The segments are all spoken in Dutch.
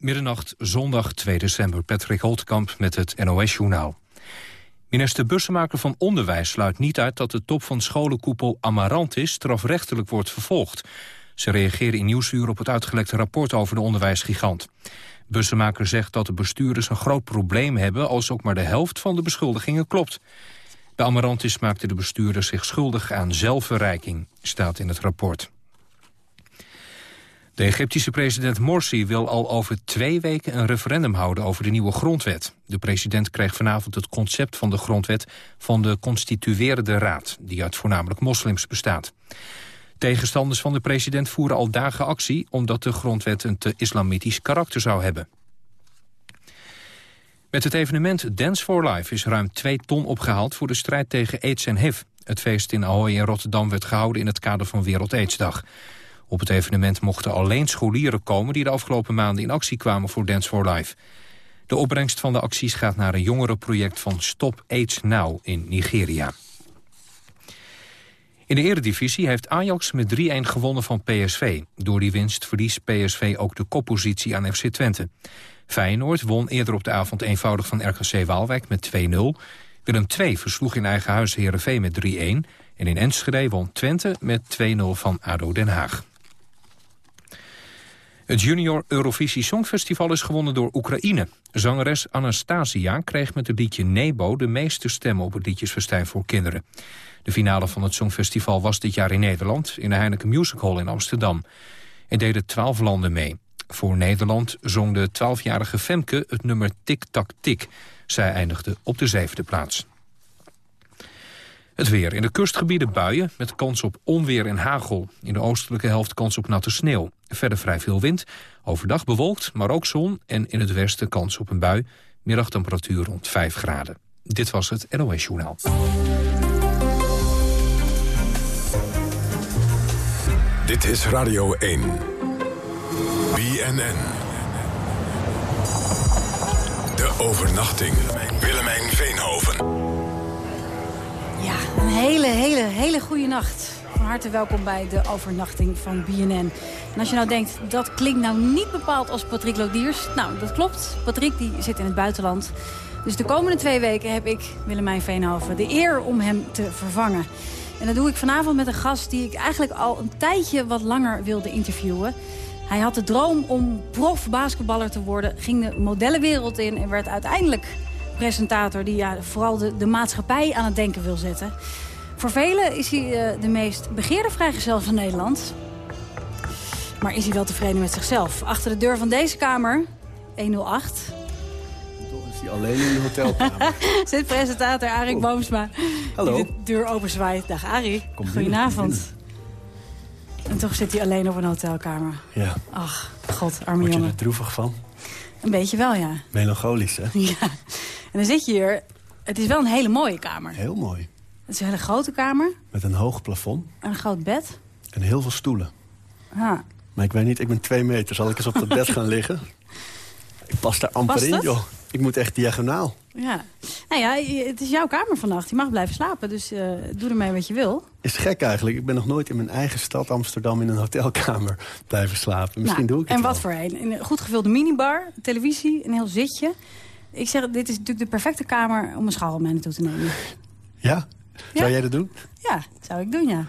Middernacht, zondag 2 december. Patrick Holtkamp met het NOS-journaal. Minister Bussemaker van Onderwijs sluit niet uit... dat de top van scholenkoepel Amarantis strafrechtelijk wordt vervolgd. Ze reageerde in Nieuwsuur op het uitgelekte rapport over de onderwijsgigant. Bussemaker zegt dat de bestuurders een groot probleem hebben... als ook maar de helft van de beschuldigingen klopt. Bij Amarantis maakte de bestuurder zich schuldig aan zelfverrijking, staat in het rapport. De Egyptische president Morsi wil al over twee weken een referendum houden over de nieuwe grondwet. De president kreeg vanavond het concept van de grondwet van de constituerende raad, die uit voornamelijk moslims bestaat. Tegenstanders van de president voeren al dagen actie omdat de grondwet een te islamitisch karakter zou hebben. Met het evenement Dance for Life is ruim 2 ton opgehaald voor de strijd tegen aids en HIV. Het feest in Ahoy in Rotterdam werd gehouden in het kader van Wereld Aidsdag. Op het evenement mochten alleen scholieren komen... die de afgelopen maanden in actie kwamen voor Dance for Life. De opbrengst van de acties gaat naar een jongerenproject van Stop AIDS Now in Nigeria. In de eredivisie heeft Ajax met 3-1 gewonnen van PSV. Door die winst verliest PSV ook de koppositie aan FC Twente. Feyenoord won eerder op de avond eenvoudig van RKC Waalwijk met 2-0. Willem II versloeg in eigen huis Heerenveen met 3-1. En in Enschede won Twente met 2-0 van ADO Den Haag. Het Junior Eurovisie Songfestival is gewonnen door Oekraïne. Zangeres Anastasia kreeg met het liedje Nebo de meeste stemmen op het liedjesfestijn voor kinderen. De finale van het Songfestival was dit jaar in Nederland, in de Heineken Music Hall in Amsterdam. Er deden twaalf landen mee. Voor Nederland zong de twaalfjarige Femke het nummer Tik Tak Tik. Zij eindigde op de zevende plaats. Het weer. In de kustgebieden buien met kans op onweer en hagel. In de oostelijke helft kans op natte sneeuw. Verder vrij veel wind. Overdag bewolkt, maar ook zon. En in het westen kans op een bui. Middagtemperatuur rond 5 graden. Dit was het NOS Journaal. Dit is Radio 1. BNN. De overnachting. Willemijn Veenhoven. Hele, hele, hele goede nacht. Van harte welkom bij de overnachting van BNN. En als je nou denkt, dat klinkt nou niet bepaald als Patrick Lodiers. Nou, dat klopt. Patrick die zit in het buitenland. Dus de komende twee weken heb ik, Willemijn Veenhoven, de eer om hem te vervangen. En dat doe ik vanavond met een gast die ik eigenlijk al een tijdje wat langer wilde interviewen. Hij had de droom om prof-basketballer te worden, ging de modellenwereld in... en werd uiteindelijk presentator die ja, vooral de, de maatschappij aan het denken wil zetten. Voor velen is hij uh, de meest begeerde vrijgezel van Nederland. Maar is hij wel tevreden met zichzelf? Achter de deur van deze kamer, 108... Is hij alleen in de hotelkamer? Zit presentator Arik oh. Boomsma. Hallo. Die de deur openzwaait. Dag Arik. Goedenavond. En toch zit hij alleen op een hotelkamer. Ja. Ach, god, arme Word je jongen. er droevig van? Een beetje wel, ja. Melancholisch, hè? Ja. En dan zit je hier. Het is wel een hele mooie kamer. Heel mooi. Het is een hele grote kamer. Met een hoog plafond. En een groot bed. En heel veel stoelen. Ja. Maar ik weet niet, ik ben twee meter. Zal ik eens op dat bed gaan liggen? Ik pas daar amper Past in, het? joh. Ik moet echt diagonaal. Ja. Nou ja, het is jouw kamer vannacht. Je mag blijven slapen, dus eh, doe ermee wat je wil. Is gek eigenlijk. Ik ben nog nooit in mijn eigen stad Amsterdam in een hotelkamer blijven slapen. Misschien Nou, doe ik het En wel. wat voor een? Een goed gevulde minibar, televisie, een heel zitje. Ik zeg, dit is natuurlijk de perfecte kamer om een scharrel mee naartoe te nemen. Ja? Ja. Zou jij dat doen? Ja, zou ik doen, ja.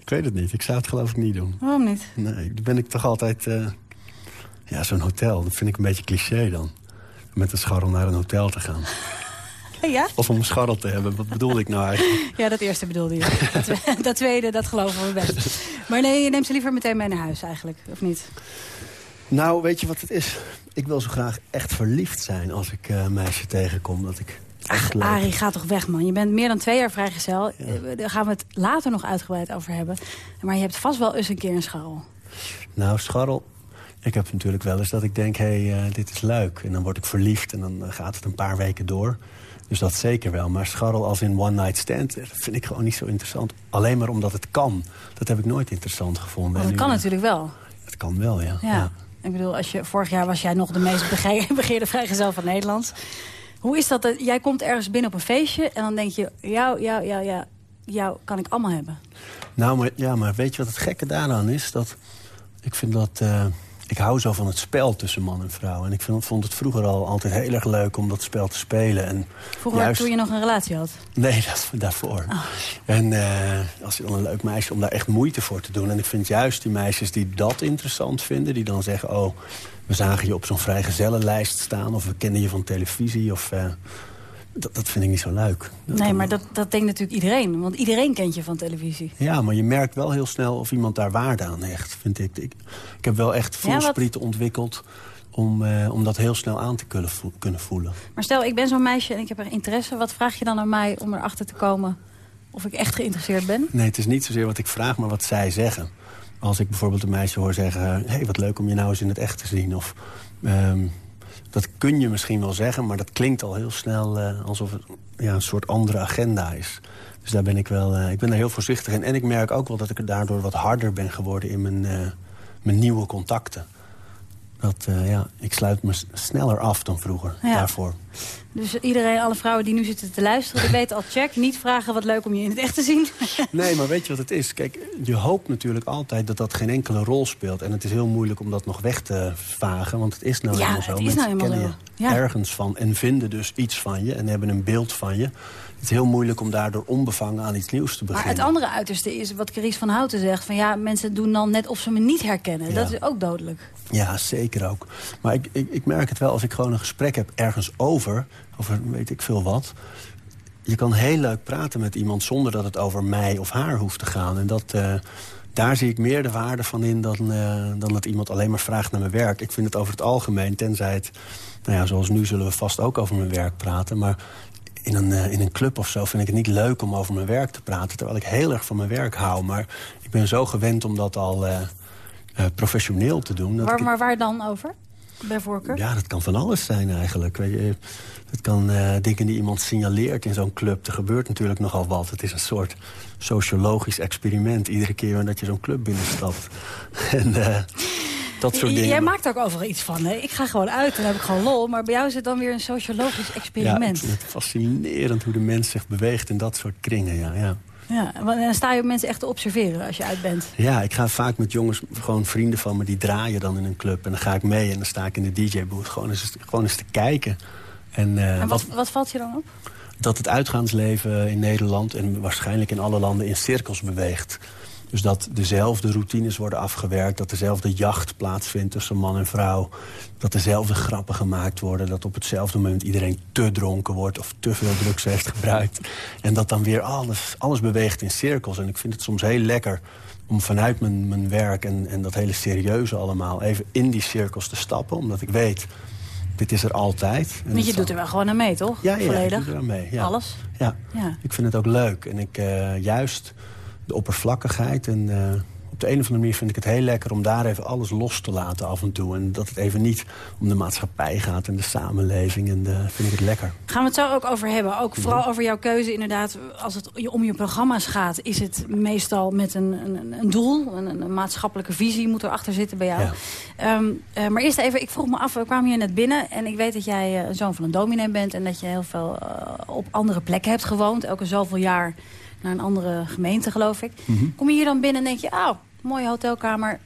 Ik weet het niet. Ik zou het geloof ik niet doen. Waarom niet? Nee, dan ben ik toch altijd... eh, Ja, zo'n hotel, dat vind ik een beetje cliché dan. Met een scharrel naar een hotel te gaan. Ja? Of om een scharrel te hebben. Wat bedoelde ik nou eigenlijk? Ja, dat eerste bedoelde je. Dat, dat tweede, dat geloven we best. Maar nee, je neemt ze liever meteen mee naar huis eigenlijk, of niet? Nou, weet je wat het is? Ik wil zo graag echt verliefd zijn als ik eh, een meisje tegenkom. Dat ik echt leuk- Arie, ga toch weg, man. Je bent meer dan twee jaar vrijgezel. Eh, Daar gaan we het later nog uitgebreid over hebben. Maar je hebt vast wel eens een keer een scharrel. Nou, scharrel... Ik heb natuurlijk wel eens dat ik denk, hé, hey, eh, dit is leuk. En dan word ik verliefd en dan gaat het een paar weken door. Dus dat zeker wel. Maar scharrel als in one night stand, dat vind ik gewoon niet zo interessant. Alleen maar omdat het kan. Dat heb ik nooit interessant gevonden. Maar En dat kan natuurlijk wel. Het kan wel, ja. Ja. Ik bedoel, als je, vorig jaar was jij nog de meest bege- begeerde vrijgezel van Nederland. Hoe is dat? dat- Jij komt ergens binnen op een feestje en dan denk je... jou, jou, jou, jou, jou kan ik allemaal hebben. Nou, maar, ja, maar weet je wat het gekke daaraan is? Dat, ik vind dat... eh, ik hou zo van het spel tussen man en vrouw. En ik vind, vond het vroeger al altijd heel erg leuk om dat spel te spelen. En vroeger juist... toen je nog een relatie had? Nee, dat, daarvoor. Oh. En uh, als je dan een leuk meisje om daar echt moeite voor te doen. En ik vind juist die meisjes die dat interessant vinden... die dan zeggen, oh, we zagen je op zo'n vrijgezellenlijst staan... of we kennen je van televisie of... Uh, dat, dat, vind ik niet zo leuk. nee, maar dat, dat denkt natuurlijk iedereen. Want iedereen kent je van televisie. Ja, maar je merkt wel heel snel of iemand daar waarde aan hecht, vind ik. Ik, ik heb wel echt voelsprieten ontwikkeld... Om, eh, om dat heel snel aan te kunnen, kunnen voelen. Maar stel, ik ben zo'n meisje en ik heb er interesse. Wat vraag je dan aan mij om erachter te komen of ik echt geïnteresseerd ben? Nee, het is niet zozeer wat ik vraag, maar wat zij zeggen. Als ik bijvoorbeeld een meisje hoor zeggen... hé, hey, wat leuk om je nou eens in het echt te zien. Of ehm, dat kun je misschien wel zeggen, maar dat klinkt al heel snel uh, alsof het ja, een soort andere agenda is. Dus daar ben ik wel, uh, ik ben er heel voorzichtig in. En ik merk ook wel dat ik er daardoor wat harder ben geworden in mijn, uh, mijn nieuwe contacten. Dat, ja, ik sluit me sneller af dan vroeger daarvoor. Dus iedereen, alle vrouwen die nu zitten te luisteren, die weten al check. Niet vragen wat leuk om je in het echt te zien. nee, maar weet je wat het is? Kijk, je hoopt natuurlijk altijd dat dat geen enkele rol speelt. En het is heel moeilijk om dat nog weg te vagen. Want het is nou ja, helemaal zo. Het is nou Mensen kennen je ergens van en vinden dus iets van je. En hebben een beeld van je. Het is heel moeilijk om daardoor onbevangen aan iets nieuws te beginnen. Maar het andere uiterste is wat Carice van Houten zegt. Van ja, mensen doen dan net of ze me niet herkennen. Dat is ook dodelijk. Ja, zeker ook. Maar ik, ik, ik merk het wel als ik gewoon een gesprek heb ergens over over weet ik veel wat. Je kan heel leuk praten met iemand zonder dat het over mij of haar hoeft te gaan. En dat, uh, daar zie ik meer de waarde van in dan, uh, dan dat iemand alleen maar vraagt naar mijn werk. Ik vind het over het algemeen, tenzij het... Nou ja, zoals nu zullen we vast ook over mijn werk praten. Maar in een, uh, in een club of zo vind ik het niet leuk om over mijn werk te praten. Terwijl ik heel erg van mijn werk hou. Maar ik ben zo gewend om dat al professioneel te doen. Waar, maar waar dan over? Bij voorkeur? Ja, dat kan van alles zijn eigenlijk. Weet je, het kan uh, dingen die iemand signaleert in zo'n club. Er gebeurt natuurlijk nogal wat. Het is een soort sociologisch experiment. Iedere keer dat je zo'n club binnenstapt. en dat soort dingen. Jij maakt ook overal iets van. Hè? Ik ga gewoon uit en heb ik gewoon lol. Maar bij jou is het dan weer een sociologisch experiment. Ja, het is fascinerend hoe de mens zich beweegt in dat soort kringen. Ja, ja. Ja, want dan sta je mensen echt te observeren als je uit bent. Ja, ik ga vaak met jongens, gewoon vrienden van me, die draaien dan in een club. En dan ga ik mee en dan sta ik in de DJ-booth gewoon eens, gewoon eens te kijken. En, uh, en wat, wat, wat valt je dan op? Dat het uitgaansleven in Nederland en waarschijnlijk in alle landen in cirkels beweegt. Dus dat dezelfde routines worden afgewerkt. Dat dezelfde jacht plaatsvindt tussen man en vrouw. Dat dezelfde grappen gemaakt worden. Dat op hetzelfde moment iedereen te dronken wordt... of te veel drugs heeft gebruikt. En dat dan weer alles, alles beweegt in cirkels. En ik vind het soms heel lekker om vanuit mijn, mijn werk en, en dat hele serieuze allemaal... even in die cirkels te stappen. Omdat ik weet, dit is er altijd. Want je doet er wel gewoon aan mee, toch? Ja, ja Volledig? ik doe er aan mee. Ja. Alles? Ja. ja. ik vind het ook leuk. En ik uh, juist de oppervlakkigheid en uh, op de een of andere manier vind ik het heel lekker om daar even alles los te laten af en toe. En dat het even niet om de maatschappij gaat en de samenleving. En de, vind ik het lekker. Gaan we het zo ook over hebben. Ook vooral over jouw keuze inderdaad. Als het om je programma's gaat, is het meestal met een, een, een doel. Een, een, maatschappelijke visie moet erachter zitten bij jou. Ja. Um, uh, maar eerst even, ik vroeg me af, we kwamen hier net binnen. En ik weet dat jij uh, zoon van een dominee bent. En dat je heel veel uh, op andere plekken hebt gewoond. Elke zoveel jaar naar een andere gemeente, geloof ik. Mm -hmm. Kom je hier dan binnen en denk je, oh, mooie hotelkamer.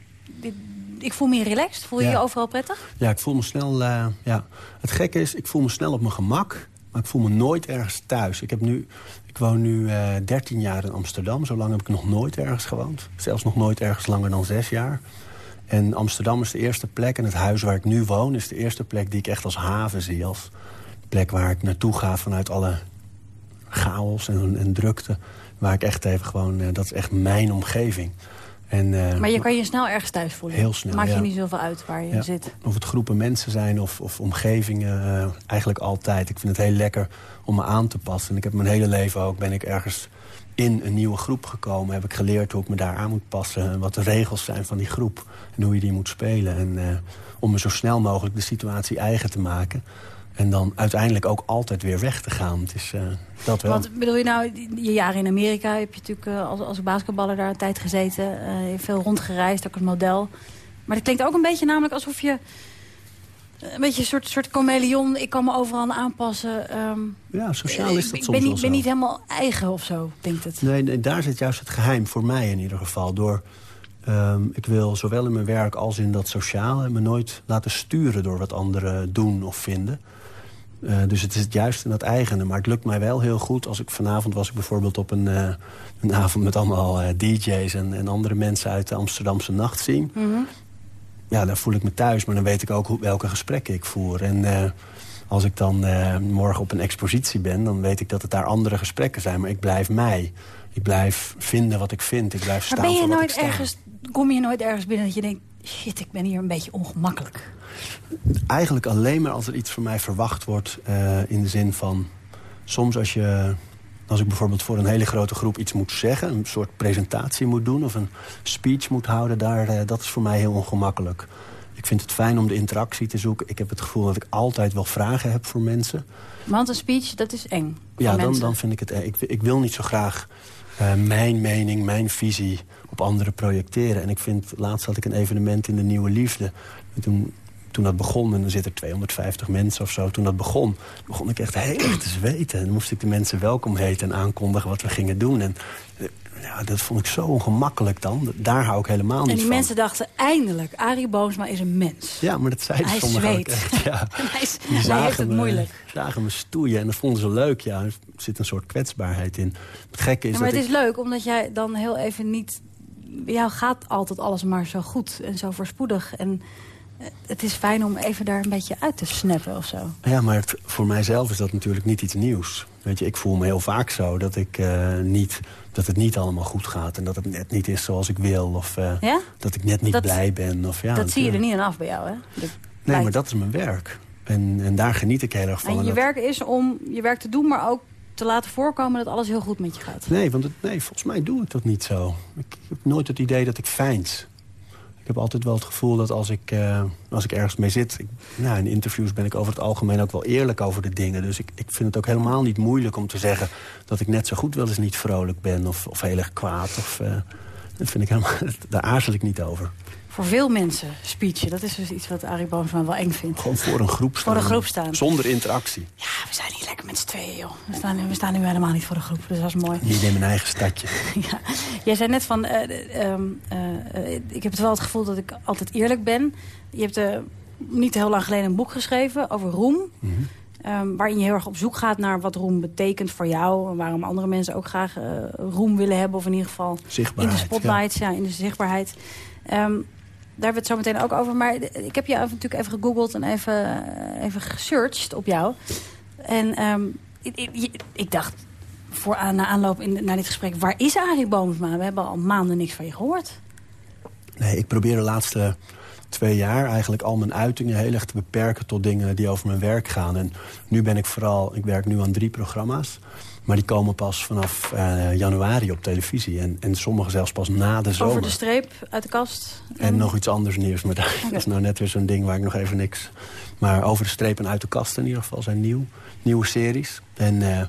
Ik voel me relaxed. Voel je ja. je overal prettig? Ja, ik voel me snel... Uh, ja. Het gekke is, ik voel me snel op mijn gemak. Maar ik voel me nooit ergens thuis. Ik, heb nu, ik woon nu uh, 13 jaar in Amsterdam. Zo lang heb ik nog nooit ergens gewoond. Zelfs nog nooit ergens langer dan zes jaar. En Amsterdam is de eerste plek. En het huis waar ik nu woon is de eerste plek die ik echt als haven zie. Als plek waar ik naartoe ga vanuit alle chaos en, en drukte. Waar ik echt even gewoon... Uh, dat is echt mijn omgeving. En, uh, maar je kan je snel ergens thuis voelen? Heel snel, Maakt ja. je niet zoveel uit waar je ja. zit? Of het groepen mensen zijn of, of omgevingen. Uh, eigenlijk altijd. Ik vind het heel lekker om me aan te passen. En ik heb mijn hele leven ook... ben ik ergens in een nieuwe groep gekomen. Heb ik geleerd hoe ik me daar aan moet passen. En wat de regels zijn van die groep. En hoe je die moet spelen. En uh, om me zo snel mogelijk de situatie eigen te maken. En dan uiteindelijk ook altijd weer weg te gaan. Het is uh, dat wel. Wat bedoel je nou, je jaren in Amerika heb je natuurlijk uh, als, als basketballer daar een tijd gezeten. Uh, je veel rondgereisd, ook als model. Maar dat klinkt ook een beetje namelijk alsof je... Een beetje een soort, soort chameleon, ik kan me overal aanpassen. Um, ja, sociaal is dat ik soms ben niet, wel ben niet helemaal eigen of zo, denkt het. Nee, nee, daar zit juist het geheim voor mij in ieder geval. Door Ehm, ik wil zowel in mijn werk als in dat sociale... me nooit laten sturen door wat anderen doen of vinden. Uh, dus het is het juist in dat eigene. Maar het lukt mij wel heel goed. Als ik vanavond was ik bijvoorbeeld op een, uh, een avond met allemaal uh, DJ's... En, en, andere mensen uit de Amsterdamse nachtzien. Mm -hmm. Ja, dan voel ik me thuis. Maar dan weet ik ook hoe, welke gesprekken ik voer. En als ik dan morgen op een expositie ben... dan weet ik dat het daar andere gesprekken zijn. Maar ik blijf mij. Ik blijf vinden wat ik vind. Ik blijf staan maar ben je nooit ergens, kom je nooit ergens binnen dat je denkt... shit, ik ben hier een beetje ongemakkelijk? Eigenlijk alleen maar als er iets van mij verwacht wordt. Uh, in de zin van, soms als je... Als ik bijvoorbeeld voor een hele grote groep iets moet zeggen... een soort presentatie moet doen of een speech moet houden... Daar, uh, dat is voor mij heel ongemakkelijk. Ik vind het fijn om de interactie te zoeken. Ik heb het gevoel dat ik altijd wel vragen heb voor mensen. Want een speech, dat is eng Ja, dan, dan vind ik het eng. Ik, ik wil niet zo graag uh, mijn mening, mijn visie op anderen projecteren. En ik vind, laatst had ik een evenement in de Nieuwe Liefde. En toen, toen dat begon, en dan zitten er 250 mensen of zo. Toen dat begon, begon ik echt heel erg te zweten. En dan moest ik de mensen welkom heten en aankondigen wat we gingen doen. En ja, dat vond ik zo ongemakkelijk dan. Daar hou ik helemaal niet van. En die van. mensen dachten, eindelijk, Arie Boomsma is een mens. Ja, maar dat zeiden sommigen ook echt. Ja. hij, is, Die hij heeft het me, moeilijk. zagen me stoeien en dat vonden ze leuk. Ja, er zit een soort kwetsbaarheid in. Het gekke is Ja, maar dat het ik... is leuk, omdat jij dan heel even niet... Jou gaat altijd alles maar zo goed en zo voorspoedig. En eh, het is fijn om even daar een beetje uit te snappen of zo. Ja, maar het- voor mijzelf is dat natuurlijk niet iets nieuws. Weet je, ik voel me heel vaak zo dat, ik, eh, niet, dat het niet allemaal goed gaat... en dat het net niet is zoals ik wil. Of eh, Ja? dat ik net niet Dat- blij ben. Of, ja, dat zie je er niet aan af bij jou, hè? Dat Nee, maar dat is mijn werk. En, en daar geniet ik heel erg van. En En je dat- werk is om je werk te doen, maar ook te laten voorkomen dat alles heel goed met je gaat. Nee, want het, nee, volgens mij doe ik dat niet zo. Ik heb nooit het idee dat ik feins. Ik heb altijd wel het gevoel dat als ik, eh, als ik ergens mee zit... Nou, in interviews ben ik over het algemeen ook wel eerlijk over de dingen. Dus ik, ik vind het ook helemaal niet moeilijk om te zeggen... dat ik net zo goed wel eens niet vrolijk ben of, of heel erg kwaad. Of, eh, dat vind ik helemaal, daar aarzel ik niet over. Voor veel mensen, speechen, dat is dus iets wat Arie Boomsma wel eng vindt. Gewoon voor een groep staan. Voor een groep staan. Zonder interactie. Ja, we zijn hier lekker met z'n tweeën, joh. We staan, we staan nu helemaal niet voor de groep, dus dat is mooi. Niet in mijn eigen stadje. Ja. Jij zei net van, eh, ehm, eh, ik heb het wel het gevoel dat ik altijd eerlijk ben. Je hebt eh, niet heel lang geleden een boek geschreven over roem. Mhm. Ehm, waarin je heel erg op zoek gaat naar wat roem betekent voor jou. En waarom andere mensen ook graag roem willen hebben. Of in ieder geval in de spotlights, ja. in de zichtbaarheid. Ehm, daar hebben we het zo meteen ook over. Maar ik heb je natuurlijk even gegoogeld en even, eh, even gesearched op jou. En ehm, ik, ik, ik dacht, voor aan, na aanloop in, naar dit gesprek... waar is Arie Boomsma? We hebben al maanden niks van je gehoord. Nee, ik probeer de laatste twee jaar eigenlijk al mijn uitingen heel erg te beperken tot dingen die over mijn werk gaan. En nu ben ik vooral, ik werk nu aan drie programma's. Maar die komen pas vanaf eh, januari op televisie. En, en sommige zelfs pas na de zomer. Over de streep, uit de kast. En nog iets anders nieuws. Maar dat is nou net weer zo'n ding waar ik nog even niks... Maar over de streep en uit de kast in ieder geval zijn nieuw. Nieuwe series. En eh,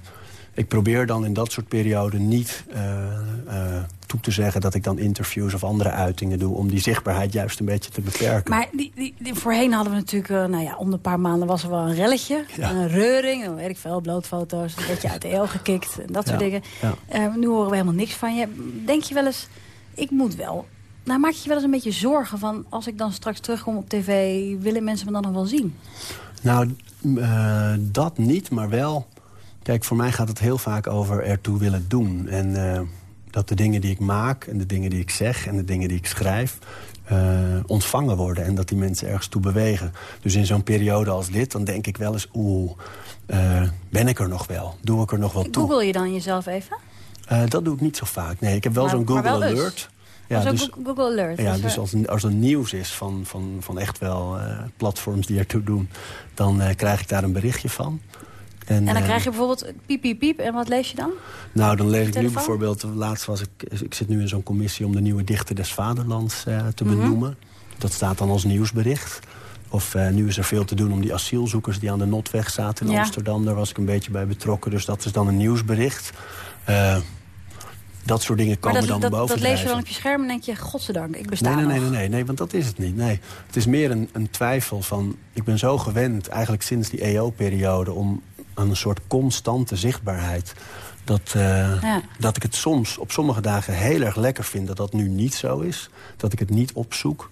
ik probeer dan in dat soort perioden niet eh, toe te zeggen... dat ik dan interviews of andere uitingen doe... om die zichtbaarheid juist een beetje te beperken. Maar die, die, die- voorheen hadden we natuurlijk, eh, nou ja, om de paar maanden was er wel een relletje. Ja. Een reuring, dan weet ik veel, blootfoto's, een beetje uit de eel gekikt en dat soort Ja, dingen. Eh, nu horen we helemaal niks van je. Denk je wel eens, ik moet wel. Nou, maak je je wel eens een beetje zorgen van, als ik dan straks terugkom op tv, willen mensen me dan nog wel zien? Nou, eh, dat niet, maar wel... Kijk, voor mij gaat het heel vaak over ertoe willen doen. En eh, dat de dingen die ik maak en de dingen die ik zeg en de dingen die ik schrijf... eh, ontvangen worden en dat die mensen ergens toe bewegen. Dus in zo'n periode als dit, dan denk ik wel eens... oeh, eh, ben ik er nog wel? Doe ik er nog wel toe? Google je dan jezelf even? Eh, dat doe ik niet zo vaak. Nee, ik heb wel zo'n Google wel eens. Alert. Ja, Ja, dus, dus, Google Alert. ja, Dus, dus als, als er nieuws is van, van, van echt wel platforms die ertoe doen... dan krijg ik daar een berichtje van. En dan eh, krijg je bijvoorbeeld piep, piep, piep. En wat lees je dan? Nou, dan lees ik nu bijvoorbeeld... Laatst was ik... Ik zit nu in zo'n commissie om de nieuwe dichter des vaderlands eh, te Mhm. benoemen. Dat staat dan als nieuwsbericht. Of eh, nu is er veel te doen om die asielzoekers die aan de Notweg zaten in Ja. Amsterdam. Daar was ik een beetje bij betrokken. Dus dat is dan een nieuwsbericht. Dat soort dingen komen dat, dan dat, boven dat lees je dan op je scherm en denk je, godzijdank, ik besta Nee, nee, nee, nee, nee, nee, want dat is het niet. Nee. Het is meer een, een twijfel van... Ik ben zo gewend, eigenlijk sinds die EO-periode... om aan een soort constante zichtbaarheid. Dat, dat ik het soms op sommige dagen heel erg lekker vind dat dat nu niet zo is. Dat ik het niet opzoek.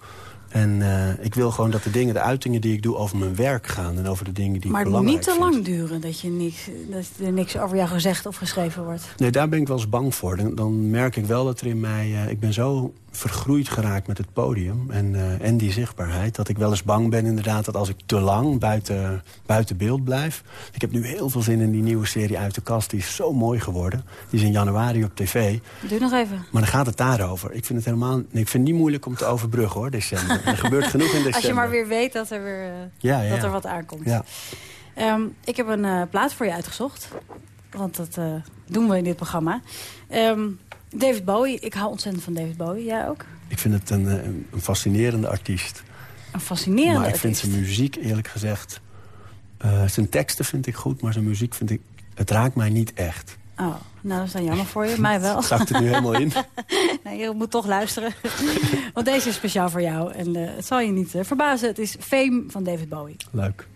En uh, ik wil gewoon dat de dingen, de uitingen die ik doe over mijn werk gaan. En over de dingen die maar ik belangrijk. Maar niet te lang duren dat, je niks, dat er niks over jou gezegd of geschreven wordt. Nee, daar ben ik wel eens bang voor. Dan, dan merk ik wel dat er in mij... Uh, ik ben zo vergroeid geraakt met het podium en, uh, en die zichtbaarheid... dat ik wel eens bang ben inderdaad dat als ik te lang buiten, buiten beeld blijf... Ik heb nu heel veel zin in die nieuwe serie Uit de Kast. Die is zo mooi geworden. Die is in januari op tv. Doe nog even. Maar dan gaat het daarover. Ik vind het helemaal nee, ik vind het niet moeilijk om te overbruggen, hoor, december. Er gebeurt genoeg in december. Als je maar weer weet dat er, weer, uh, ja, ja. Dat er wat aankomt. Ja. Um, ik heb een uh, plaat voor je uitgezocht. Want dat uh, doen we in dit programma. Um, David Bowie. Ik hou ontzettend van David Bowie. Jij ook? Ik vind het een, een fascinerende artiest. Een fascinerende Maar ik artiest. vind zijn muziek, eerlijk gezegd... Uh, zijn teksten vind ik goed, maar zijn muziek vind ik... Het raakt mij niet echt. Oh, nou dat is dan jammer voor je. Mij wel. Zakt het nu helemaal in? nee, je moet toch luisteren. Want deze is speciaal voor jou. En uh, het zal je niet uh, verbazen. Het is Fame van David Bowie. Leuk.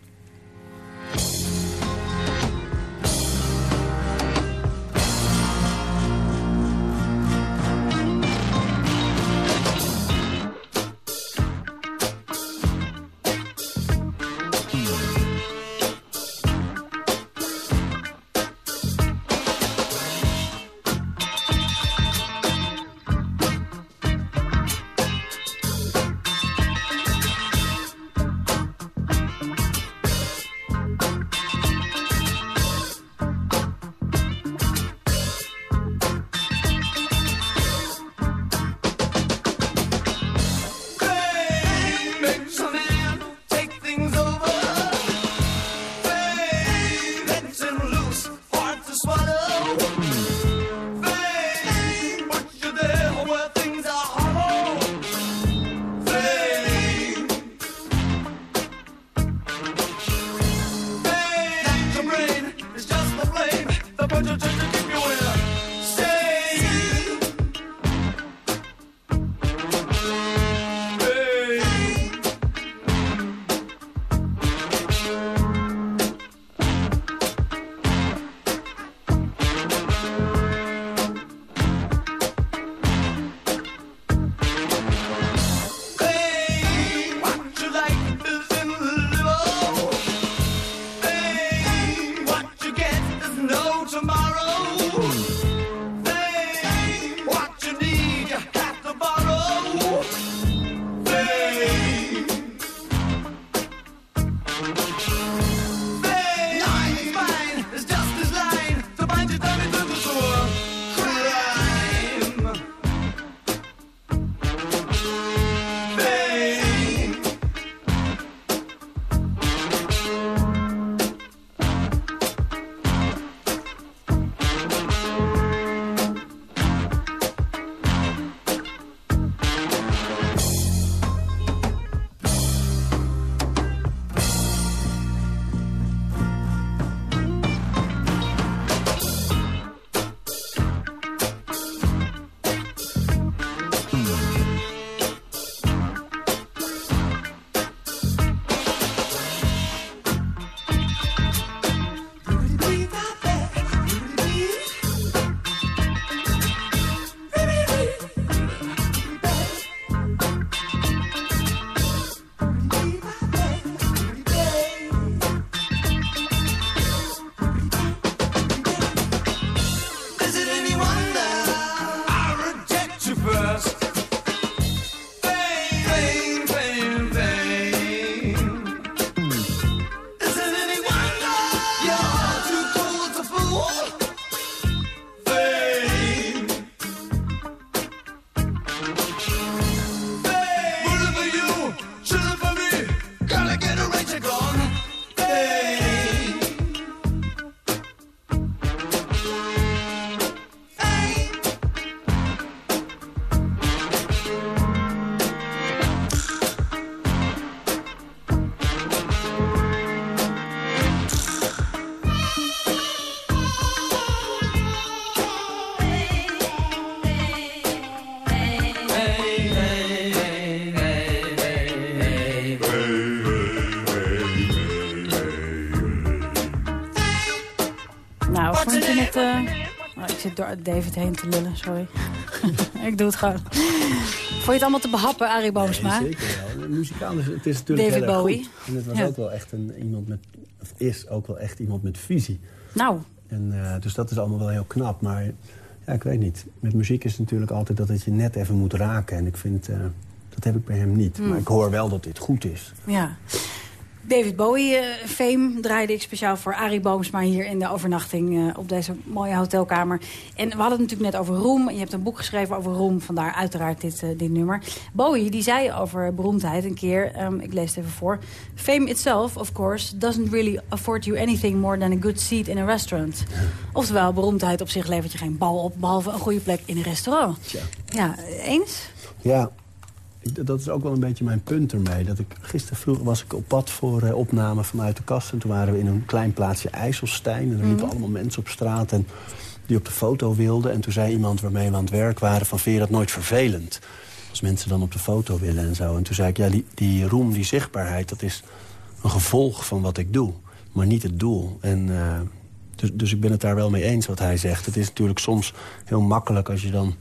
Door David heen te lullen, sorry. ik doe het gewoon. Vond je het allemaal te behappen, Arie Boomsma? Nee, zeker wel. Muzikaal is het is natuurlijk David heel Bowie. goed. En het was Ja. ook wel echt een, iemand met... Of is ook wel echt iemand met visie. Nou, En, eh, dus dat is allemaal wel heel knap. Maar ja, ik weet niet. Met muziek is het natuurlijk altijd dat het je net even moet raken. En ik vind... eh, dat heb ik bij hem niet. Hmm. Maar ik hoor wel dat dit goed is. ja. David Bowie, eh, Fame, draaide ik speciaal voor Arie Boomsma hier in de overnachting eh, op deze mooie hotelkamer. En we hadden het natuurlijk net over roem. Je hebt een boek geschreven over roem, vandaar uiteraard dit, eh, dit nummer. Bowie die zei over beroemdheid een keer, ehm, ik lees het even voor. Fame itself, of course, doesn't really afford you anything more than a good seat in a restaurant. Oftewel, beroemdheid op zich levert je geen bal op, behalve een goede plek in een restaurant. Tja. Ja, eens? Ja, dat is ook wel een beetje mijn punt ermee. Dat ik, gisteren vroeg was ik op pad voor eh, opname vanuit de kast. En toen waren we in een klein plaatsje IJsselstein. En er liepen allemaal mensen op straat en die op de foto wilden. En toen zei iemand waarmee we aan het werk waren... van vind je dat nooit vervelend? Als mensen dan op de foto willen en zo. En toen zei ik, ja, die, die roem, die zichtbaarheid... dat is een gevolg van wat ik doe, maar niet het doel. En... eh, dus, dus ik ben het daar wel mee eens wat hij zegt. Het is natuurlijk soms heel makkelijk als je dan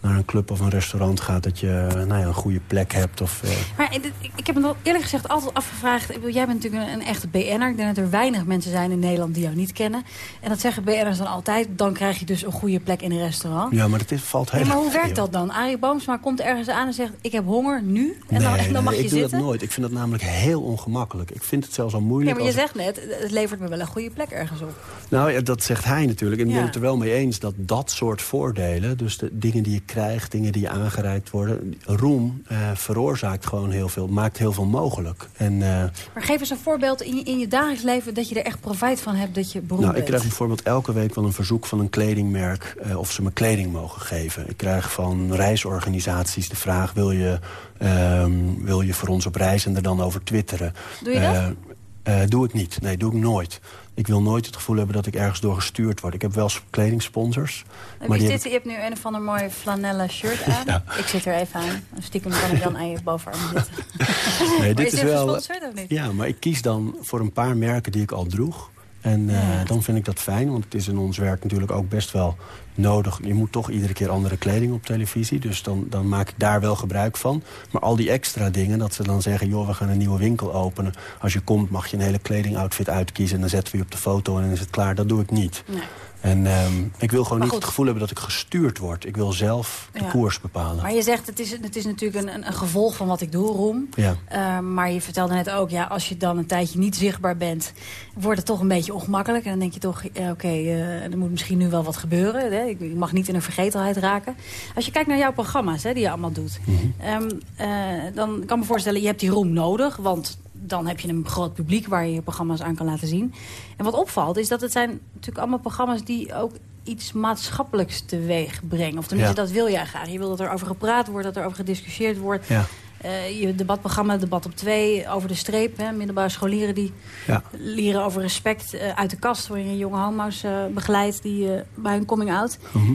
naar een club of een restaurant gaat... dat je nou ja, een goede plek hebt. Of, eh, Maar ik, heb me wel eerlijk gezegd altijd afgevraagd... Ik bedoel, jij bent natuurlijk een, een echte BN'er. Ik denk dat er weinig mensen zijn in Nederland die jou niet kennen. En dat zeggen BN'ers dan altijd. Dan krijg je dus een goede plek in een restaurant. ja, maar het is, valt heel Ja, maar hoe werkt dat dan? Arie Boomsma komt ergens aan en zegt... ik heb honger, nu. En Nee, dan, en dan nee, mag je ik doe zitten. dat nooit. Ik vind dat namelijk heel ongemakkelijk. Ik vind het zelfs al Ja, moeilijk. maar je als zegt net, het levert me wel een goede plek ergens op. Nou ja, dat zegt hij natuurlijk. En ik Ja. ben het er wel mee eens dat dat soort voordelen... dus de dingen die je krijgt, dingen die je aangereikt worden... roem eh, veroorzaakt gewoon heel veel, maakt heel veel mogelijk. En, eh, Maar geef eens een voorbeeld in je, in je dagelijks leven... dat je er echt profijt van hebt dat je beroemd Nou, ik krijg bijvoorbeeld elke week wel een verzoek van een kledingmerk... eh, of ze me kleding mogen geven. Ik krijg van reisorganisaties de vraag... wil je, ehm, wil je voor ons op reis en er dan over twitteren? Doe je dat? Doe ik niet. Nee, doe ik nooit. Ik wil nooit het gevoel hebben dat ik ergens door gestuurd word. Ik heb wel kledingsponsors. Wie maar dit? Je hebt nu een of ander mooi flanellen shirt aan. Ik zit er even aan. Stiekem kan ik dan aan je bovenarm zitten. Nee, dit is is dit wel. gesponsord of niet? Ja, maar ik kies dan voor een paar merken die ik al droeg. En eh, Ja. dan vind ik dat fijn, want het is in ons werk natuurlijk ook best wel nodig. Je moet toch iedere keer andere kleding op televisie. Dus dan, dan maak ik daar wel gebruik van. Maar al die extra dingen, dat ze dan zeggen... joh, we gaan een nieuwe winkel openen. Als je komt mag je een hele kledingoutfit uitkiezen... en dan zetten we je op de foto en dan is het klaar. Dat doe ik niet. Nee. En ehm, ik wil gewoon Maar niet goed. het gevoel hebben dat ik gestuurd word. Ik wil zelf de Ja. koers bepalen. Maar je zegt, het is, het is natuurlijk een, een, gevolg van wat ik doe, Roem. Ja. Eh, maar je vertelde net ook, ja, als je dan een tijdje niet zichtbaar bent... wordt het toch een beetje ongemakkelijk. En dan denk je toch, ja, oké, eh, er moet misschien nu wel wat gebeuren. Hè? Ik, ik mag niet in een vergetelheid raken. Als je kijkt naar jouw programma's, hè, die je allemaal doet... Mhm. ehm, eh, dan kan ik me voorstellen, je hebt die Roem nodig... want dan heb je een groot publiek waar je je programma's aan kan laten zien. En wat opvalt is dat het zijn natuurlijk allemaal programma's... die ook iets maatschappelijks teweeg brengen. Of tenminste, Ja. dat wil jij graag. Je wil dat er over gepraat wordt, dat er over gediscussieerd wordt. Ja. Eh, je debatprogramma, debat op twee, over de streep. Hè, middelbare scholieren die Ja. leren over respect eh, uit de kast... waarin je jonge homo's eh, begeleidt die, bij hun coming-out. Mhm.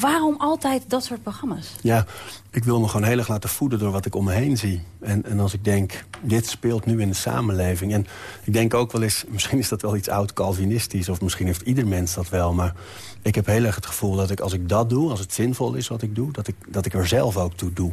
Waarom altijd dat soort programma's? Ja, ik wil me gewoon heel erg laten voeden door wat ik om me heen zie. En, en als ik denk, dit speelt nu in de samenleving. En ik denk ook wel eens, misschien is dat wel iets oud-Calvinistisch... of misschien heeft ieder mens dat wel. Maar ik heb heel erg het gevoel dat ik als ik dat doe, als het zinvol is wat ik doe... dat ik, dat ik er zelf ook toe doe.